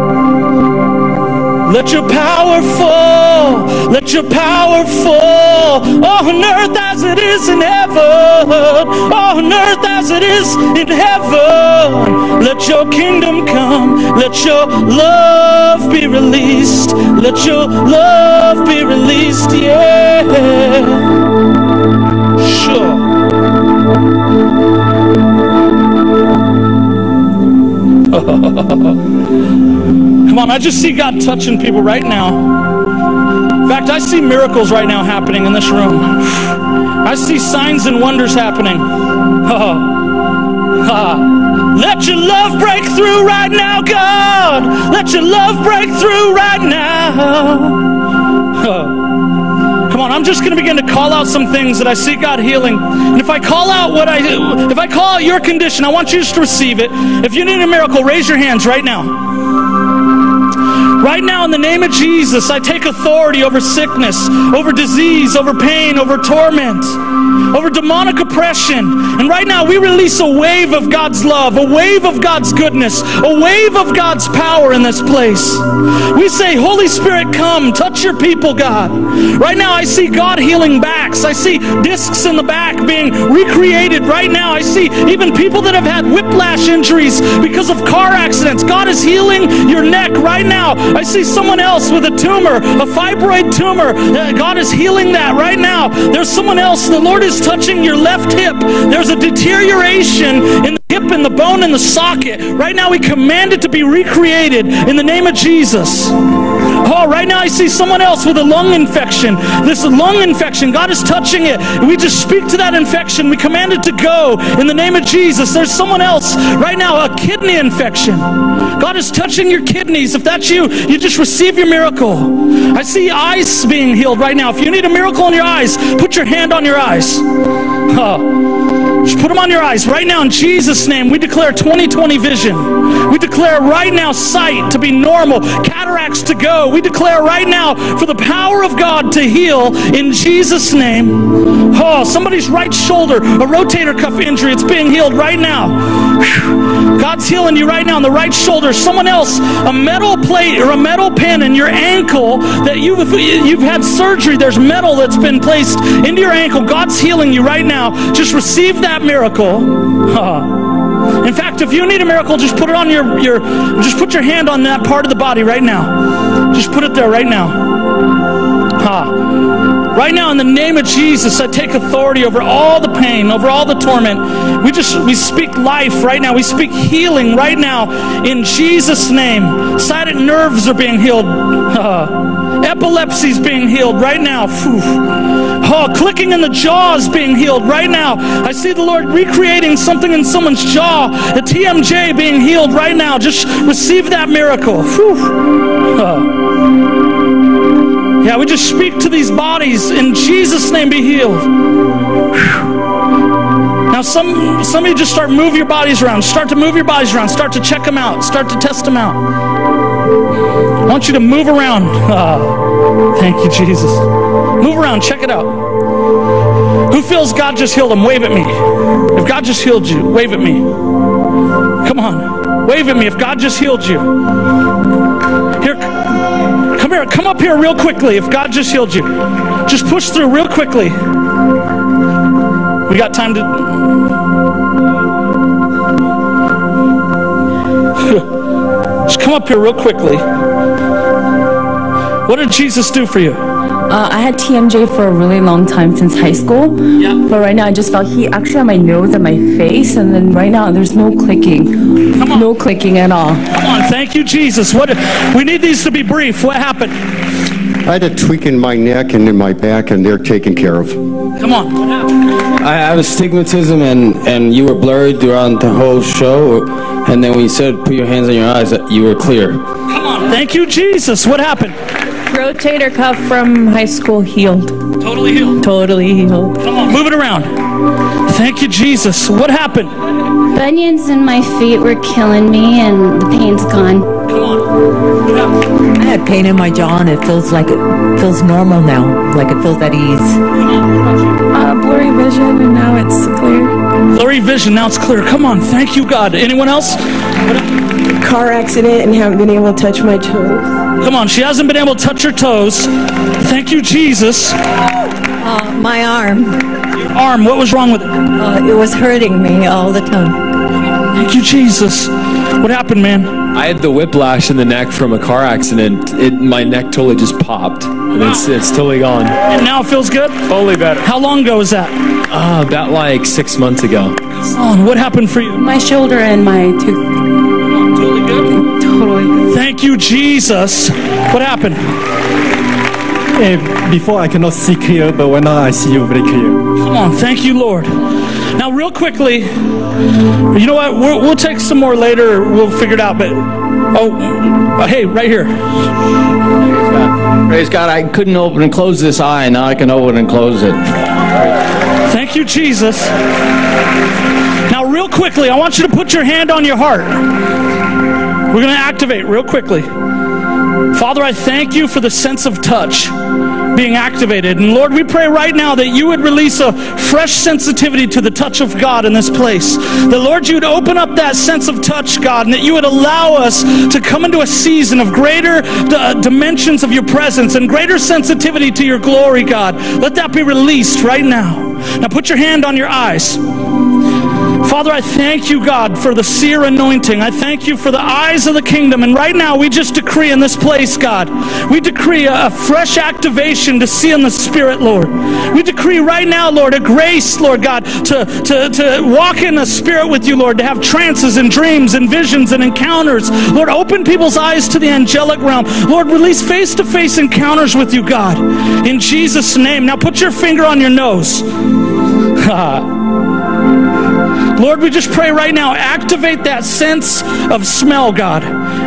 Let your power fall. Let your power fall. Oh, on earth as it is in heaven. Oh, on earth as it is in heaven. Let your kingdom come. Let your love be released. Let your love be released. Yeah. Come on, I just see God touching people right now. In fact, I see miracles right now happening in this room. I see signs and wonders happening. Let your love break through right now, God. Let your love break through right now. Come on, I'm just going to begin to call out some things that I see God healing. And if I call out what I do, if I call out your condition, I want you just to receive it. If you need a miracle, raise your hands right now. Right now, in the name of Jesus, I take authority over sickness, over disease, over pain, over torment, over demonic oppression. And right now, we release a wave of God's love, a wave of God's goodness, a wave of God's power in this place. We say, Holy Spirit, come, touch your people, God. Right now, I see God healing backs. I see discs in the back being recreated right now. I see even people that have had whiplash injuries because of car accidents. God is healing your neck right now. I see someone else with a tumor, a fibroid tumor. Uh, God is healing that right now. There's someone else. The Lord is touching your left hip. There's a deterioration in the hip and the bone and the socket. Right now, we command it to be recreated in the name of Jesus. Oh, right now I see someone else with a lung infection. This lung infection, God is touching it. We just speak to that infection. We command it to go in the name of Jesus. There's someone else right now, a kidney infection. God is touching your kidneys. If that's you, you just receive your miracle. I see eyes being healed right now. If you need a miracle in your eyes, put your hand on your eyes. Just put them on your eyes right now in Jesus' name. We declare 2020 vision. We declare right now sight to be normal, cataracts to go. We declare right now for the power of God to heal in Jesus' name. Oh, somebody's right shoulder, a rotator cuff injury, it's being healed right now. God's healing you right now on the right shoulder. Someone else, a metal plate or a metal pin in your ankle that you've, you've had surgery. There's metal that's been placed into your ankle. God's healing you right now. Just receive that miracle. In fact, if you need a miracle, just put it on your, your just put your hand on that part of the body right now. Just put it there right now. Ha. Right now, in the name of Jesus, I take authority over all the pain, over all the torment. We just we speak life right now. We speak healing right now in Jesus' name. Sciatic nerves are being healed. Epilepsy is being healed right now. Clicking in the jaw is being healed right now. I see the Lord recreating something in someone's jaw. The TMJ being healed right now. Just receive that miracle. Yeah, we just speak to these bodies in Jesus' name be healed. Now, some some of you just start move your bodies around. Start to move your bodies around. Start to check them out. Start to test them out. I want you to move around. Oh, thank you, Jesus. Move around. Check it out. Who feels God just healed them? Wave at me. If God just healed you, wave at me. Come on. Wave at me if God just healed you. Here, come here. Come up here real quickly if God just healed you. Just push through real quickly. We got time to. Just come up here real quickly. What did Jesus do for you? Uh, I had TMJ for a really long time since high school. Yeah. But right now I just felt heat actually on my nose and my face, and then right now there's no clicking. Come on. No clicking at all. Come on, thank you, Jesus. What? We need these to be brief. What happened? I had a tweak in my neck and in my back, and they're taken care of. Come on. What happened? I have astigmatism, and, and you were blurry throughout the whole show. And then when you said put your hands on your eyes, you were clear. Come on. Thank you, Jesus. What happened? Rotator cuff from high school healed. Totally healed. Totally healed. Come on, move it around. Thank you, Jesus. What happened? Bunions in my feet were killing me, and the pain's gone. Come on. What happened? I had pain in my jaw and it feels like it feels normal now, like it feels at ease. Uh, blurry vision, and now it's clear. Blurry vision. Now it's clear. Come on. Thank you, God. Anyone else? What happened? car accident and haven't been able to touch my toes. Come on, she hasn't been able to touch her toes. Thank you, Jesus. Uh, my arm, Your arm, what was wrong with it? uh, it was hurting me all the time. Thank you, Jesus. What happened, man? I had the whiplash in the neck from a car accident. It, my neck totally just popped, and it's it's totally gone. And now it feels good? Totally better. How long ago was that? Uh, about like six months ago. Oh, what happened for you? My shoulder and my tooth. Thank you, Jesus. What happened? Eh, before I cannot see clear, but when now I see you very clear. Come on, thank you, Lord. Now, real quickly, you know what? We'll, we'll take some more later. We'll figure it out. But oh, uh, hey, right here. Praise God, I couldn't open and close this eye, now I can open and close it. Thank you, Jesus. Now, real quickly, I want you to put your hand on your heart. We're going to activate real quickly. Father, I thank you for the sense of touch being activated. And Lord, we pray right now that you would release a fresh sensitivity to the touch of God in this place. That, Lord, you would open up that sense of touch, God, and that you would allow us to come into a season of greater uh, dimensions of your presence and greater sensitivity to your glory, God. Let that be released right now. Now, put your hand on your eyes. Father, I thank you, God, for the seer anointing. I thank you for the eyes of the kingdom. And right now, we just decree in this place, God, we decree a, a fresh activation to see in the Spirit, Lord. We decree right now, Lord, a grace, Lord God, to, to, to walk in the Spirit with you, Lord, to have trances and dreams and visions and encounters. Lord, open people's eyes to the angelic realm. Lord, release face to face encounters with you, God. In Jesus' name. Now put your finger on your nose. Lord, we just pray right now, activate that sense of smell, God.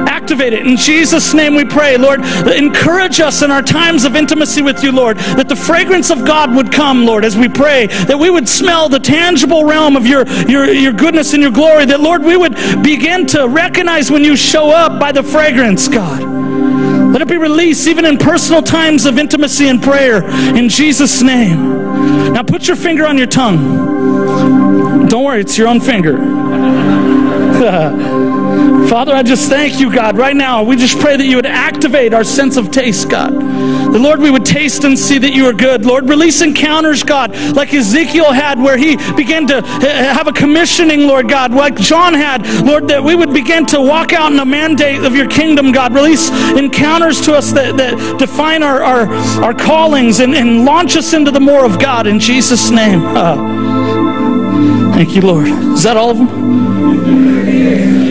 Activate it. In Jesus' name we pray, Lord. Encourage us in our times of intimacy with you, Lord, that the fragrance of God would come, Lord, as we pray, that we would smell the tangible realm of your, your, your goodness and your glory, that, Lord, we would begin to recognize when you show up by the fragrance, God. Let it be released even in personal times of intimacy and prayer in Jesus' name. Now put your finger on your tongue. Don't worry, it's your own finger. Father, I just thank you, God, right now. We just pray that you would activate our sense of taste, God. The Lord, we would taste and see that you are good. Lord, release encounters, God, like Ezekiel had, where he began to have a commissioning, Lord God, like John had, Lord, that we would begin to walk out in the mandate of your kingdom, God. Release encounters to us that, that define our, our, our callings and, and launch us into the more of God in Jesus' name. Uh, thank you, Lord. Is that all of them?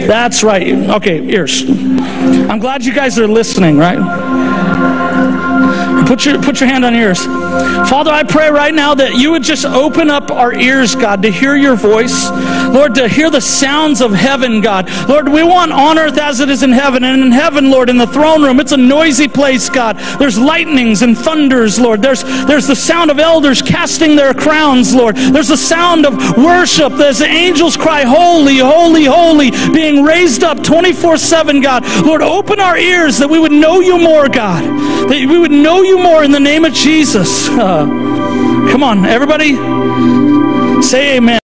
That's right. Okay, ears. I'm glad you guys are listening, right? Put your, put your hand on ears. Father, I pray right now that you would just open up our ears, God, to hear your voice. Lord, to hear the sounds of heaven, God. Lord, we want on earth as it is in heaven. And in heaven, Lord, in the throne room, it's a noisy place, God. There's lightnings and thunders, Lord. There's, there's the sound of elders casting their crowns, Lord. There's the sound of worship. There's the angels cry, Holy, holy, holy, being raised up 24 7, God. Lord, open our ears that we would know you more, God. That we would know you more in the name of Jesus. Uh, come on, everybody. Say amen.